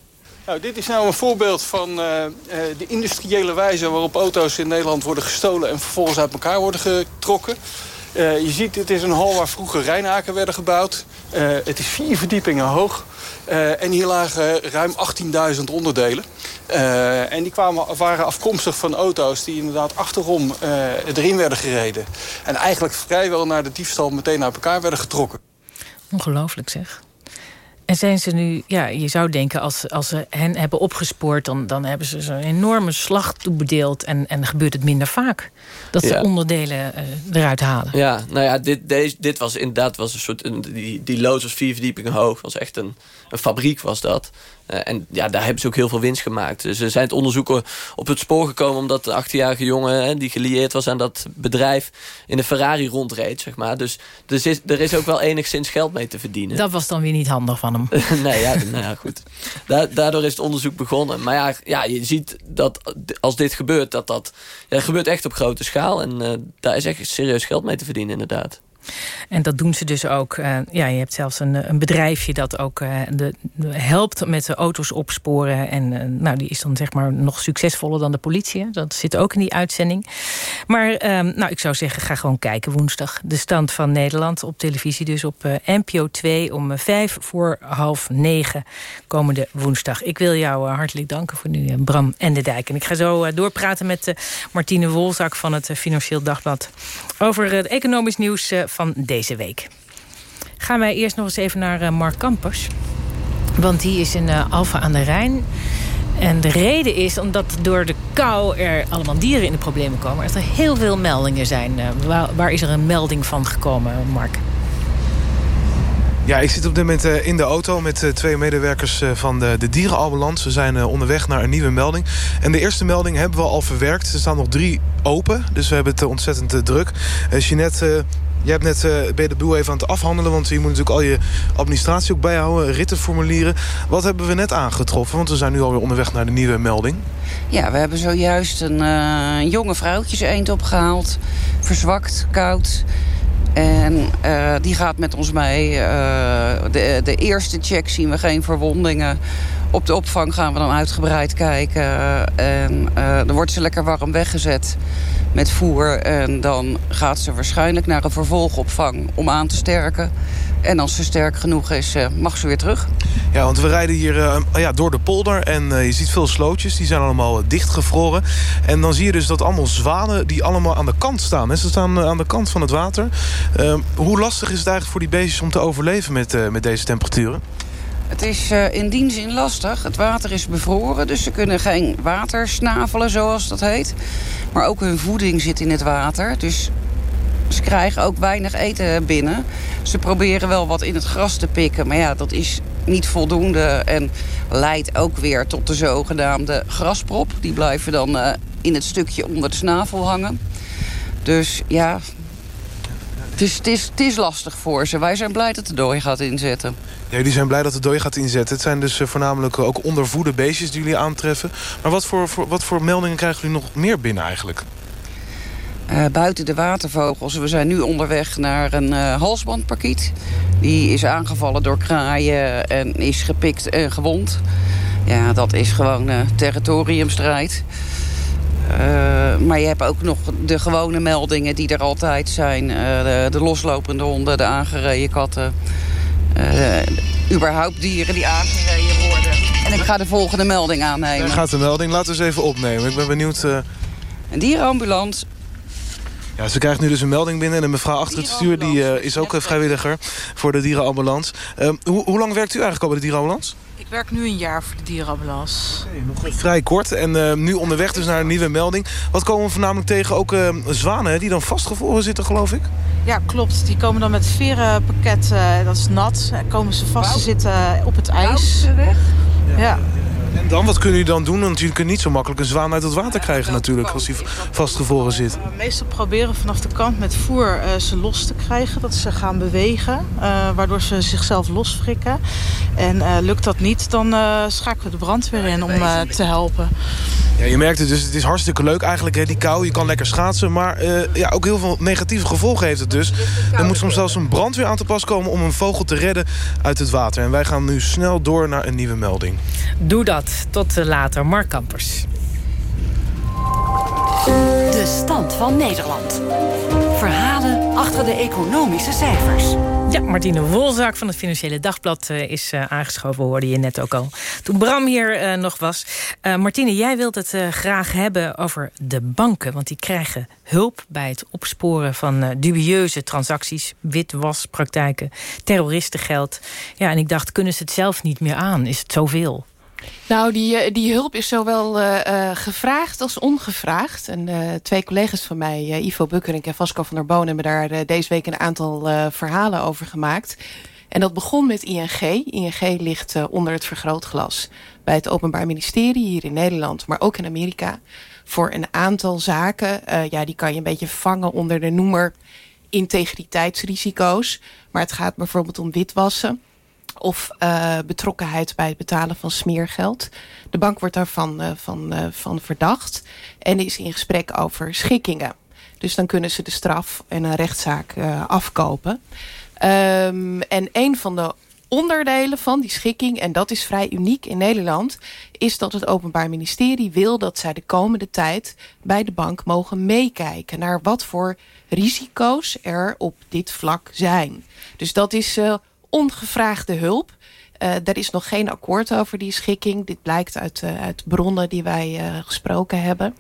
Nou, dit is nou een voorbeeld van eh, eh, de industriële wijze waarop auto's in Nederland worden gestolen en vervolgens uit elkaar worden getrokken. Eh, je ziet, het is een hal waar vroeger Rijnaken werden gebouwd. Het is vier verdiepingen hoog. En hier lagen ruim 18.000 onderdelen. En die kwamen, waren afkomstig van auto's die inderdaad achterom erin werden gereden. En eigenlijk vrijwel naar de diefstal meteen uit elkaar werden getrokken. Ongelooflijk zeg. En zijn ze nu, ja, je zou denken, als, als ze hen hebben opgespoord... dan, dan hebben ze zo'n enorme slag toebedeeld... En, en gebeurt het minder vaak dat ze Ja. onderdelen eh, eruit halen. Ja, nou ja, dit, deze, dit was inderdaad was een soort... Een, die, die loods was vier verdiepingen hoog. was echt een, een fabriek was dat. Eh, en ja, daar hebben ze ook heel veel winst gemaakt. Dus ze zijn het onderzoeken op het spoor gekomen... omdat de 18-jarige jongen hè, die gelieerd was aan dat bedrijf... in een Ferrari rondreed, zeg maar. Dus er is, er is ook wel enigszins geld mee te verdienen. Dat was dan weer niet handig van hem. nee, ja, nou ja, goed. Da- daardoor is het onderzoek begonnen. Maar ja, ja, je ziet dat als dit gebeurt, dat dat ja, gebeurt echt op grote schaal. En eh, daar is echt serieus geld mee te verdienen, inderdaad. En dat doen ze dus ook. Uh, ja, je hebt zelfs een, een bedrijfje dat ook uh, de, helpt met de auto's opsporen. En uh, nou, die is dan zeg maar nog succesvoller dan de politie. Dat zit ook in die uitzending. Maar ehm, nou, ik zou zeggen, ga gewoon kijken woensdag. De stand van Nederland op televisie. Dus op NPO 2 om vijf voor half negen komende woensdag. Ik wil jou hartelijk danken voor nu, Bram en de Dijk. En ik ga zo doorpraten met Martine Wolzak van het Financieel Dagblad... over het economisch nieuws van deze week. Gaan wij eerst nog eens even naar uh, Mark Campers. Want die is in uh, Alphen aan de Rijn. En de reden is omdat door de kou er allemaal dieren in de problemen komen. Er heel veel meldingen zijn. Waar, waar, is er een melding van gekomen, Mark? Ja, ik zit op dit moment in de auto met twee medewerkers van de, de dierenambulance. We zijn onderweg naar een nieuwe melding. En de eerste melding hebben we al verwerkt. Er staan nog drie open, dus we hebben het ontzettend druk. Jeanette, Jij hebt net, uh, ben je de boel even aan het afhandelen... want je moet natuurlijk al je administratie ook bijhouden, rittenformulieren. Wat hebben we net aangetroffen? Want we zijn nu alweer onderweg naar de nieuwe melding. Ja, we hebben zojuist een uh, jonge vrouwtjes eend opgehaald. Verzwakt, koud. En uh, die gaat met ons mee. de eerste check zien we geen verwondingen. Op de opvang gaan we dan uitgebreid kijken. En dan wordt ze lekker warm weggezet met voer. En dan gaat ze waarschijnlijk naar een vervolgopvang om aan te sterken. En als ze sterk genoeg is, eh, mag ze weer terug. Ja, want we rijden hier uh, ja, door de polder en uh, je ziet veel slootjes. Die zijn allemaal dichtgevroren. En dan zie je dus dat allemaal zwanen die allemaal aan de kant staan. Ze staan aan de kant van het water. hoe lastig is het eigenlijk voor die beestjes om te overleven met, met deze temperaturen? Het is uh, in die zin lastig. Het water is bevroren, dus ze kunnen geen water snavelen, zoals dat heet. Maar ook hun voeding zit in het water. Dus ze krijgen ook weinig eten binnen. Ze proberen wel wat in het gras te pikken. Maar ja, dat is niet voldoende. En leidt ook weer tot de zogenaamde grasprop. Die blijven dan uh, in het stukje onder de snavel hangen. Dus ja, het is, het, is, het is lastig voor ze. Wij zijn blij dat de dooi gaat inzetten. Ja, die zijn blij dat de dooi gaat inzetten. Het zijn dus uh, voornamelijk ook ondervoede beestjes die jullie aantreffen. Maar wat voor, voor, wat voor meldingen krijgen jullie nog meer binnen eigenlijk? Uh, buiten de watervogels. We zijn nu onderweg naar een uh, halsbandparkiet. Die is aangevallen door kraaien en is gepikt en gewond. Ja, dat is gewoon territoriumstrijd. Uh, maar je hebt ook nog de gewone meldingen die er altijd zijn. Uh, de, de, loslopende honden, de aangereden katten. Uh, überhaupt dieren die aangereden worden. En ik ga de volgende melding aannemen. Daar gaat de melding. Laten we eens even opnemen. Ik ben benieuwd... Een dierenambulance. Ja, ze krijgt nu dus een melding binnen. En de mevrouw achter het stuur die, is ook vrijwilliger voor de dierenambulance. hoe, hoe lang werkt u eigenlijk al bij de dierenambulance? Ik werk nu een jaar voor de dierenambulance. Okay, nog vrij kort. En uh, nu onderweg dus naar een nieuwe melding. Wat komen we voornamelijk tegen? Ook uh, zwanen hè, die dan vastgevroren zitten, geloof ik? Ja, klopt. Die komen dan met het verenpakket, uh, dat is nat. komen ze vast te zitten op het ijs. weg? ja. ja. En dan, wat kunnen jullie dan doen? Want jullie kunnen niet zo makkelijk een zwaan uit het water krijgen natuurlijk... als hij vastgevroren zit. Uh, meestal proberen we vanaf de kant met voer uh, ze los te krijgen. Dat ze gaan bewegen, uh, waardoor ze zichzelf losfrikken. En lukt dat niet, dan schakelen we de brandweer in om te helpen. Ja, je merkt het dus, het is hartstikke leuk eigenlijk, hè, die kou. Je kan lekker schaatsen, maar ja, ook heel veel negatieve gevolgen heeft het dus. Er moet soms zelfs een brandweer aan te pas komen... om een vogel te redden uit het water. En wij gaan nu snel door naar een nieuwe melding. Doe dat. Tot later, Mark Kampers. De stand van Nederland. Verhalen achter de economische cijfers. Ja, Martine Wolzaak van het Financiële Dagblad uh, is uh, aangeschoven, hoorde je net ook al. Toen Bram hier uh, nog was. Martine, jij wilt het graag hebben over de banken. Want die krijgen hulp bij het opsporen van dubieuze transacties... witwaspraktijken, terroristengeld. Ja, en ik dacht, kunnen ze het zelf niet meer aan? Is het zoveel? Nou, die, eh, die hulp is zowel uh, gevraagd als ongevraagd. En twee collega's van mij, Ivo Bukkerink en Vasco van der Boon... hebben daar deze week een aantal verhalen over gemaakt. En dat begon met ING. ING ligt onder het vergrootglas bij het Openbaar Ministerie hier in Nederland... maar ook in Amerika voor een aantal zaken. ja, die kan je een beetje vangen onder de noemer integriteitsrisico's. Maar het gaat bijvoorbeeld om witwassen of uh, betrokkenheid bij het betalen van smeergeld. De bank wordt daarvan uh, van, uh, van verdacht en is in gesprek over schikkingen. Dus dan kunnen ze de straf en een rechtszaak afkopen. Um, en een van de onderdelen van die schikking, en dat is vrij uniek in Nederland, is dat het Openbaar Ministerie wil dat zij de komende tijd bij de bank mogen meekijken naar wat voor risico's er op dit vlak zijn. Dus dat is ongevraagde hulp. Uh, er is nog geen akkoord over die schikking. Dit blijkt uit, uh, uit bronnen die wij uh, gesproken hebben.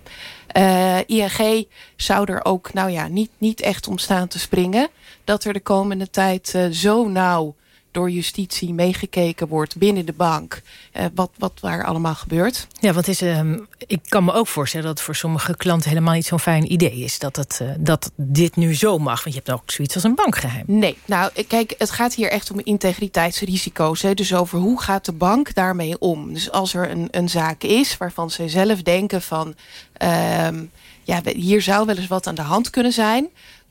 ING zou er ook nou ja, niet, niet echt om staan te springen... dat er de komende tijd zo nauw door justitie meegekeken wordt binnen de bank. Uh, wat, wat daar allemaal gebeurt. Ja, want is, uh, ik kan me ook voorstellen dat het voor sommige klanten helemaal niet zo'n fijn idee is. Dat, het, uh, dat dit nu zo mag. Want je hebt ook zoiets als een bankgeheim. Nee, nou kijk, het gaat hier echt om integriteitsrisico's. Hè, dus over hoe gaat de bank daarmee om. Dus als er een, een zaak is waarvan ze zelf denken van... Ehm, ja, hier zou wel eens wat aan de hand kunnen zijn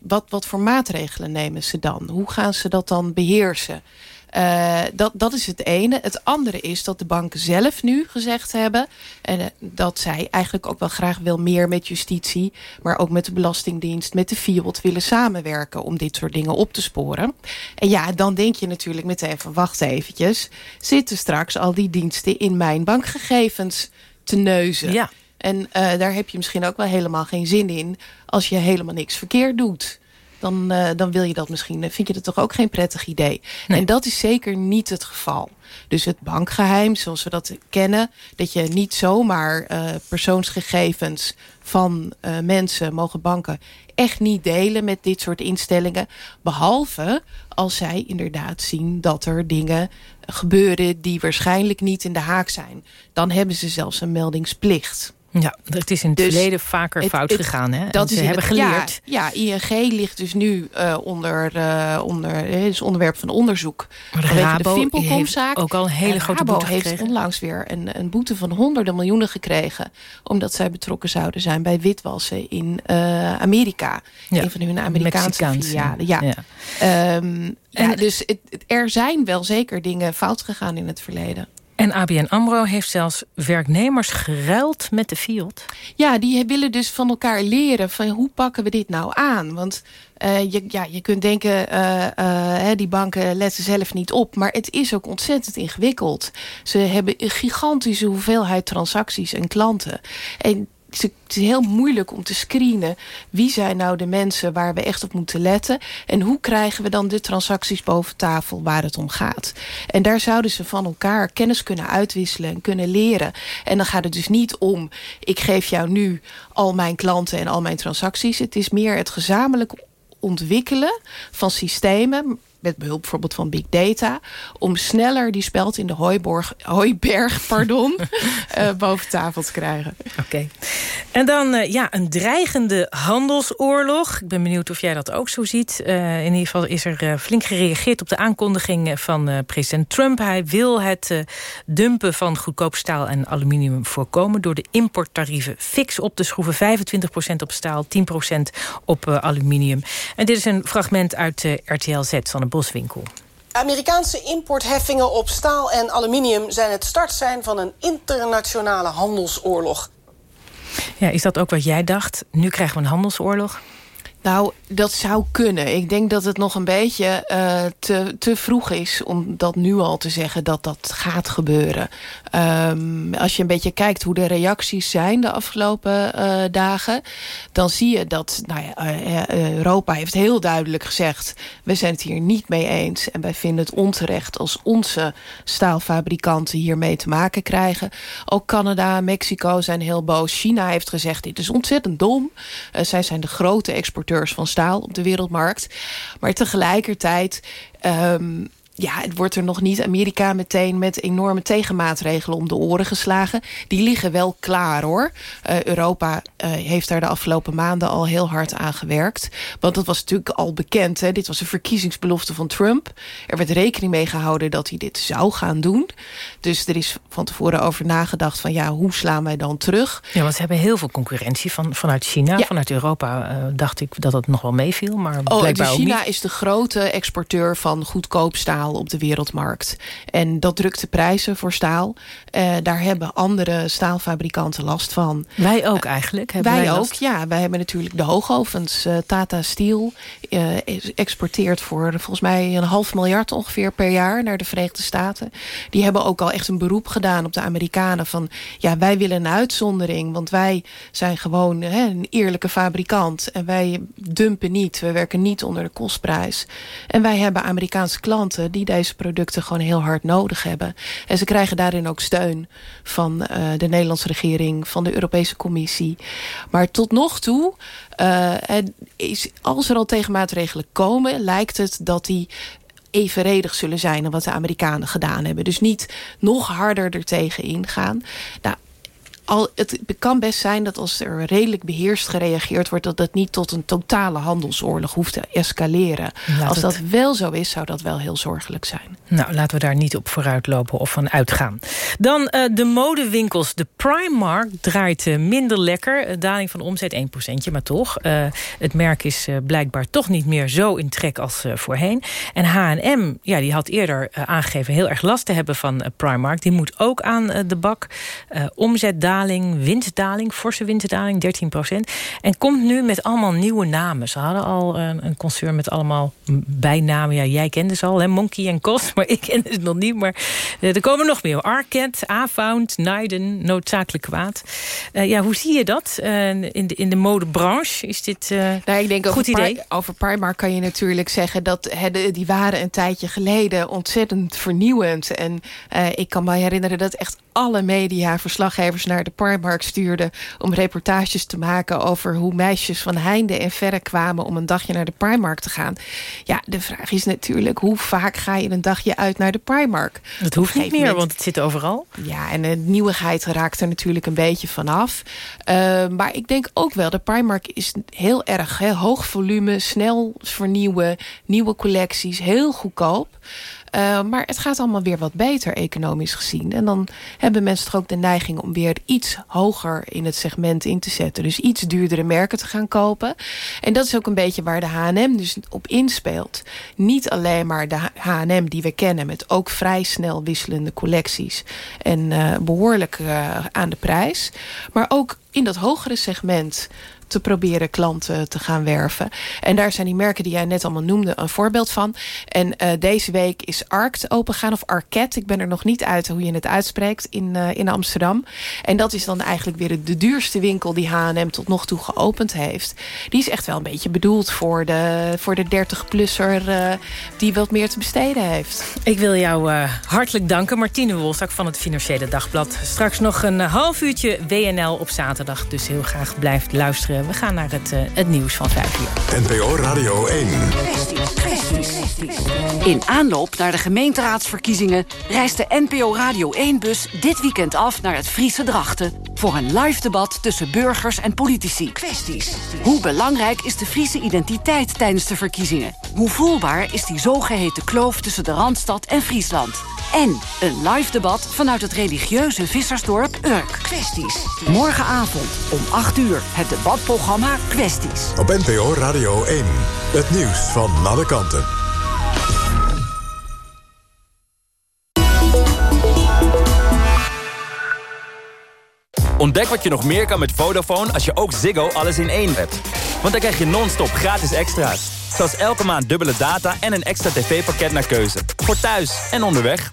wat, wat voor maatregelen nemen ze dan? Hoe gaan ze dat dan beheersen? Uh, dat, dat is het ene. Het andere is dat de banken zelf nu gezegd hebben... en uh, dat zij eigenlijk ook wel graag wil meer met justitie... maar ook met de Belastingdienst, met de FIOD willen samenwerken... om dit soort dingen op te sporen. En ja, dan denk je natuurlijk meteen van wacht eventjes... zitten straks al die diensten in mijn bankgegevens te neuzen? Ja. En uh, daar heb je misschien ook wel helemaal geen zin in... als je helemaal niks verkeerd doet dan, uh, dan wil je dat misschien, vind je dat toch ook geen prettig idee. Nee. En dat is zeker niet het geval. Dus het bankgeheim, zoals we dat kennen... dat je niet zomaar uh, persoonsgegevens van mensen mogen banken... echt niet delen met dit soort instellingen. Behalve als zij inderdaad zien dat er dingen gebeuren... die waarschijnlijk niet in de haak zijn. Dan hebben ze zelfs een meldingsplicht. Ja, het is in het dus verleden vaker het, fout het, gegaan. Hè? Dat en ze hebben geleerd. Ja, ja, ING ligt dus nu uh, onder, uh, onder is onderwerp van onderzoek. Maar de Rabo de heeft ook al een hele en grote Rabo boete heeft gekregen. onlangs weer een, een boete van honderden miljoenen gekregen. Omdat zij betrokken zouden zijn bij witwassen in uh, Amerika. Ja, een van hun Amerikaanse filialen. Ja. Ja. Um, ja, dus het, er zijn wel zeker dingen fout gegaan in het verleden. En ABN AMRO heeft zelfs werknemers geruild met de FIOD. Ja, die willen dus van elkaar leren van hoe pakken we dit nou aan? Want uh, je, ja, je kunt denken, uh, die banken letten zelf niet op. Maar het is ook ontzettend ingewikkeld. Ze hebben een gigantische hoeveelheid transacties en klanten. En het is heel moeilijk om te screenen... wie zijn nou de mensen waar we echt op moeten letten... en hoe krijgen we dan de transacties boven tafel waar het om gaat. En daar zouden ze van elkaar kennis kunnen uitwisselen en kunnen leren. En dan gaat het dus niet om... ik geef jou nu al mijn klanten en al mijn transacties. Het is meer het gezamenlijk ontwikkelen van systemen met behulp bijvoorbeeld van big data... om sneller die speld in de hooiborg, hooiberg pardon, uh, boven tafel te krijgen. Oké. Okay. En dan uh, ja, een dreigende handelsoorlog. Ik ben benieuwd of jij dat ook zo ziet. Uh, in ieder geval is er flink gereageerd op de aankondiging van president Trump. Hij wil het dumpen van goedkoop staal en aluminium voorkomen... door de importtarieven fix op te schroeven. 25% op staal, 10% op aluminium. En dit is een fragment uit RTL Z van Boswinkel. Amerikaanse importheffingen op staal en aluminium zijn het startsein van een internationale handelsoorlog. Ja, is dat ook wat jij dacht? Nu krijgen we een handelsoorlog? Nou, dat zou kunnen. Ik denk dat het nog een beetje uh, te, te vroeg is om dat nu al te zeggen dat dat gaat gebeuren. Um, als je een beetje kijkt hoe de reacties zijn de afgelopen uh, dagen... dan zie je dat nou ja, uh, Europa heeft heel duidelijk gezegd... we zijn het hier niet mee eens en wij vinden het onterecht... als onze staalfabrikanten hiermee te maken krijgen. Ook Canada, Mexico zijn heel boos. China heeft gezegd dit is ontzettend dom. zij zijn de grote exporteurs van staal op de wereldmarkt. Maar tegelijkertijd... Um, ja, het wordt er nog niet Amerika meteen met enorme tegenmaatregelen om de oren geslagen. Die liggen wel klaar hoor. Uh, Europa uh, heeft daar de afgelopen maanden al heel hard aan gewerkt. Want dat was natuurlijk al bekend. Hè? Dit was een verkiezingsbelofte van Trump. Er werd rekening mee gehouden dat hij dit zou gaan doen. Dus er is van tevoren over nagedacht van ja, hoe slaan wij dan terug? Ja, want ze hebben heel veel concurrentie van, vanuit China. Ja. Vanuit Europa uh, dacht ik dat het nog wel meeviel. Maar oh, blijkbaar dus China ook niet. is de grote exporteur van goedkoop staal staal op de wereldmarkt. En dat drukt de prijzen voor staal. Uh, daar hebben andere staalfabrikanten last van. Wij ook eigenlijk? Hebben wij, wij ook, ja. Wij hebben natuurlijk de hoogovens. Uh, Tata Steel uh, exporteert voor volgens mij een half miljard ongeveer per jaar naar de Verenigde Staten. Die hebben ook al echt een beroep gedaan op de Amerikanen van ja, wij willen een uitzondering, want wij zijn gewoon hè, een eerlijke fabrikant en wij dumpen niet, we werken niet onder de kostprijs. En wij hebben Amerikaanse klanten die deze producten gewoon heel hard nodig hebben. En ze krijgen daarin ook steun van uh, de Nederlandse regering, van de Europese Commissie. Maar tot nog toe, uh, is, als er al tegenmaatregelen komen, lijkt het dat die evenredig zullen zijn wat de Amerikanen gedaan hebben. Dus niet nog harder er tegen ingaan. Nou, al, het kan best zijn dat als er redelijk beheerst gereageerd wordt... dat dat niet tot een totale handelsoorlog hoeft te escaleren. als dat wel zo is, zou dat wel heel zorgelijk zijn. Nou, laten we daar niet op vooruitlopen of van uitgaan. Dan uh, de modewinkels. De Primark draait uh, minder lekker. daling van omzet 1%, maar toch. Uh, het merk is blijkbaar toch niet meer zo in trek als voorheen. En H&M, ja, die had eerder aangegeven heel erg last te hebben van Primark. Die moet ook aan de bak. omzetdaling daling, winstdaling, forse winstdaling, 13 procent. En komt nu met allemaal nieuwe namen. Ze hadden al een, een concern met allemaal bijnamen. Ja, jij kende ze al, hè? Monkey en Cos, maar ik ken het nog niet. Maar uh, er komen nog meer. Arket, Avound, Naiden, Noodzakelijk Kwaad. Uh, ja, hoe zie je dat uh, in, de, in de modebranche? Is dit nou, ik denk goed over idee? over Primark kan je natuurlijk zeggen... dat he, die waren een tijdje geleden ontzettend vernieuwend. En ik kan me herinneren dat echt alle media verslaggevers naar de Primark stuurden... om reportages te maken over hoe meisjes van heinde en verre kwamen... om een dagje naar de Primark te gaan. Ja, de vraag is natuurlijk, hoe vaak ga je een dagje uit naar de Primark? Dat hoeft niet meer, moment... want het zit overal. Ja, en de nieuwigheid raakt er natuurlijk een beetje vanaf. Uh, maar ik denk ook wel, de Primark is heel erg hè, hoog volume... snel vernieuwen, nieuwe collecties, heel goedkoop... Uh, maar het gaat allemaal weer wat beter economisch gezien. En dan hebben mensen toch ook de neiging om weer iets hoger in het segment in te zetten. Dus iets duurdere merken te gaan kopen. En dat is ook een beetje waar de H&M dus op inspeelt. Niet alleen maar de H&M die we kennen met ook vrij snel wisselende collecties. En uh, behoorlijk uh, aan de prijs. Maar ook in dat hogere segment te proberen klanten te gaan werven. En daar zijn die merken die jij net allemaal noemde een voorbeeld van. En uh, deze week is Arct opengaan, of Arket. Ik ben er nog niet uit hoe je het uitspreekt in, uh, in Amsterdam. En dat is dan eigenlijk weer de duurste winkel die H&M tot nog toe geopend heeft. Die is echt wel een beetje bedoeld voor de, voor de 30-plusser uh, die wat meer te besteden heeft. Ik wil jou hartelijk danken, Martine Wolstak van het Financiële Dagblad. Straks nog een half uurtje WNL op zaterdag. Dus heel graag blijft luisteren we gaan naar het, uh, het nieuws van 5 uur. NPO Radio 1. In aanloop naar de gemeenteraadsverkiezingen... reist de NPO Radio 1-bus dit weekend af naar het Friese Drachten... voor een live debat tussen burgers en politici. Kwesties. Hoe belangrijk is de Friese identiteit tijdens de verkiezingen? Hoe voelbaar is die zogeheten kloof tussen de Randstad en Friesland? En een live debat vanuit het religieuze vissersdorp Urk. Kwesties. Morgenavond om 8 uur het debatprogramma Kwesties. Op NPO Radio 1. Het nieuws van alle kanten. Ontdek wat je nog meer kan met Vodafone als je ook Ziggo alles in één hebt. Want dan krijg je non-stop gratis extra's. Zoals elke maand dubbele data en een extra tv-pakket naar keuze. Voor thuis en onderweg.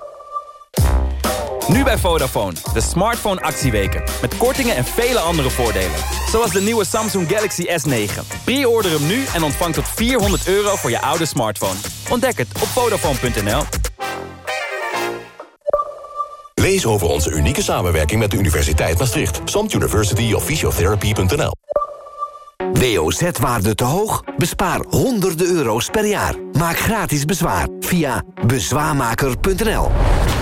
Nu bij Vodafone, de smartphone actieweken. Met kortingen en vele andere voordelen. Zoals de nieuwe Samsung Galaxy S9. Pre-order hem nu en ontvang tot 400 euro voor je oude smartphone. Ontdek het op Vodafone.nl. Lees over onze unieke samenwerking met de Universiteit Maastricht. Samt University of Physiotherapy.nl WOZ-waarde te hoog? Bespaar honderden euro's per jaar. Maak gratis bezwaar via bezwaarmaker.nl.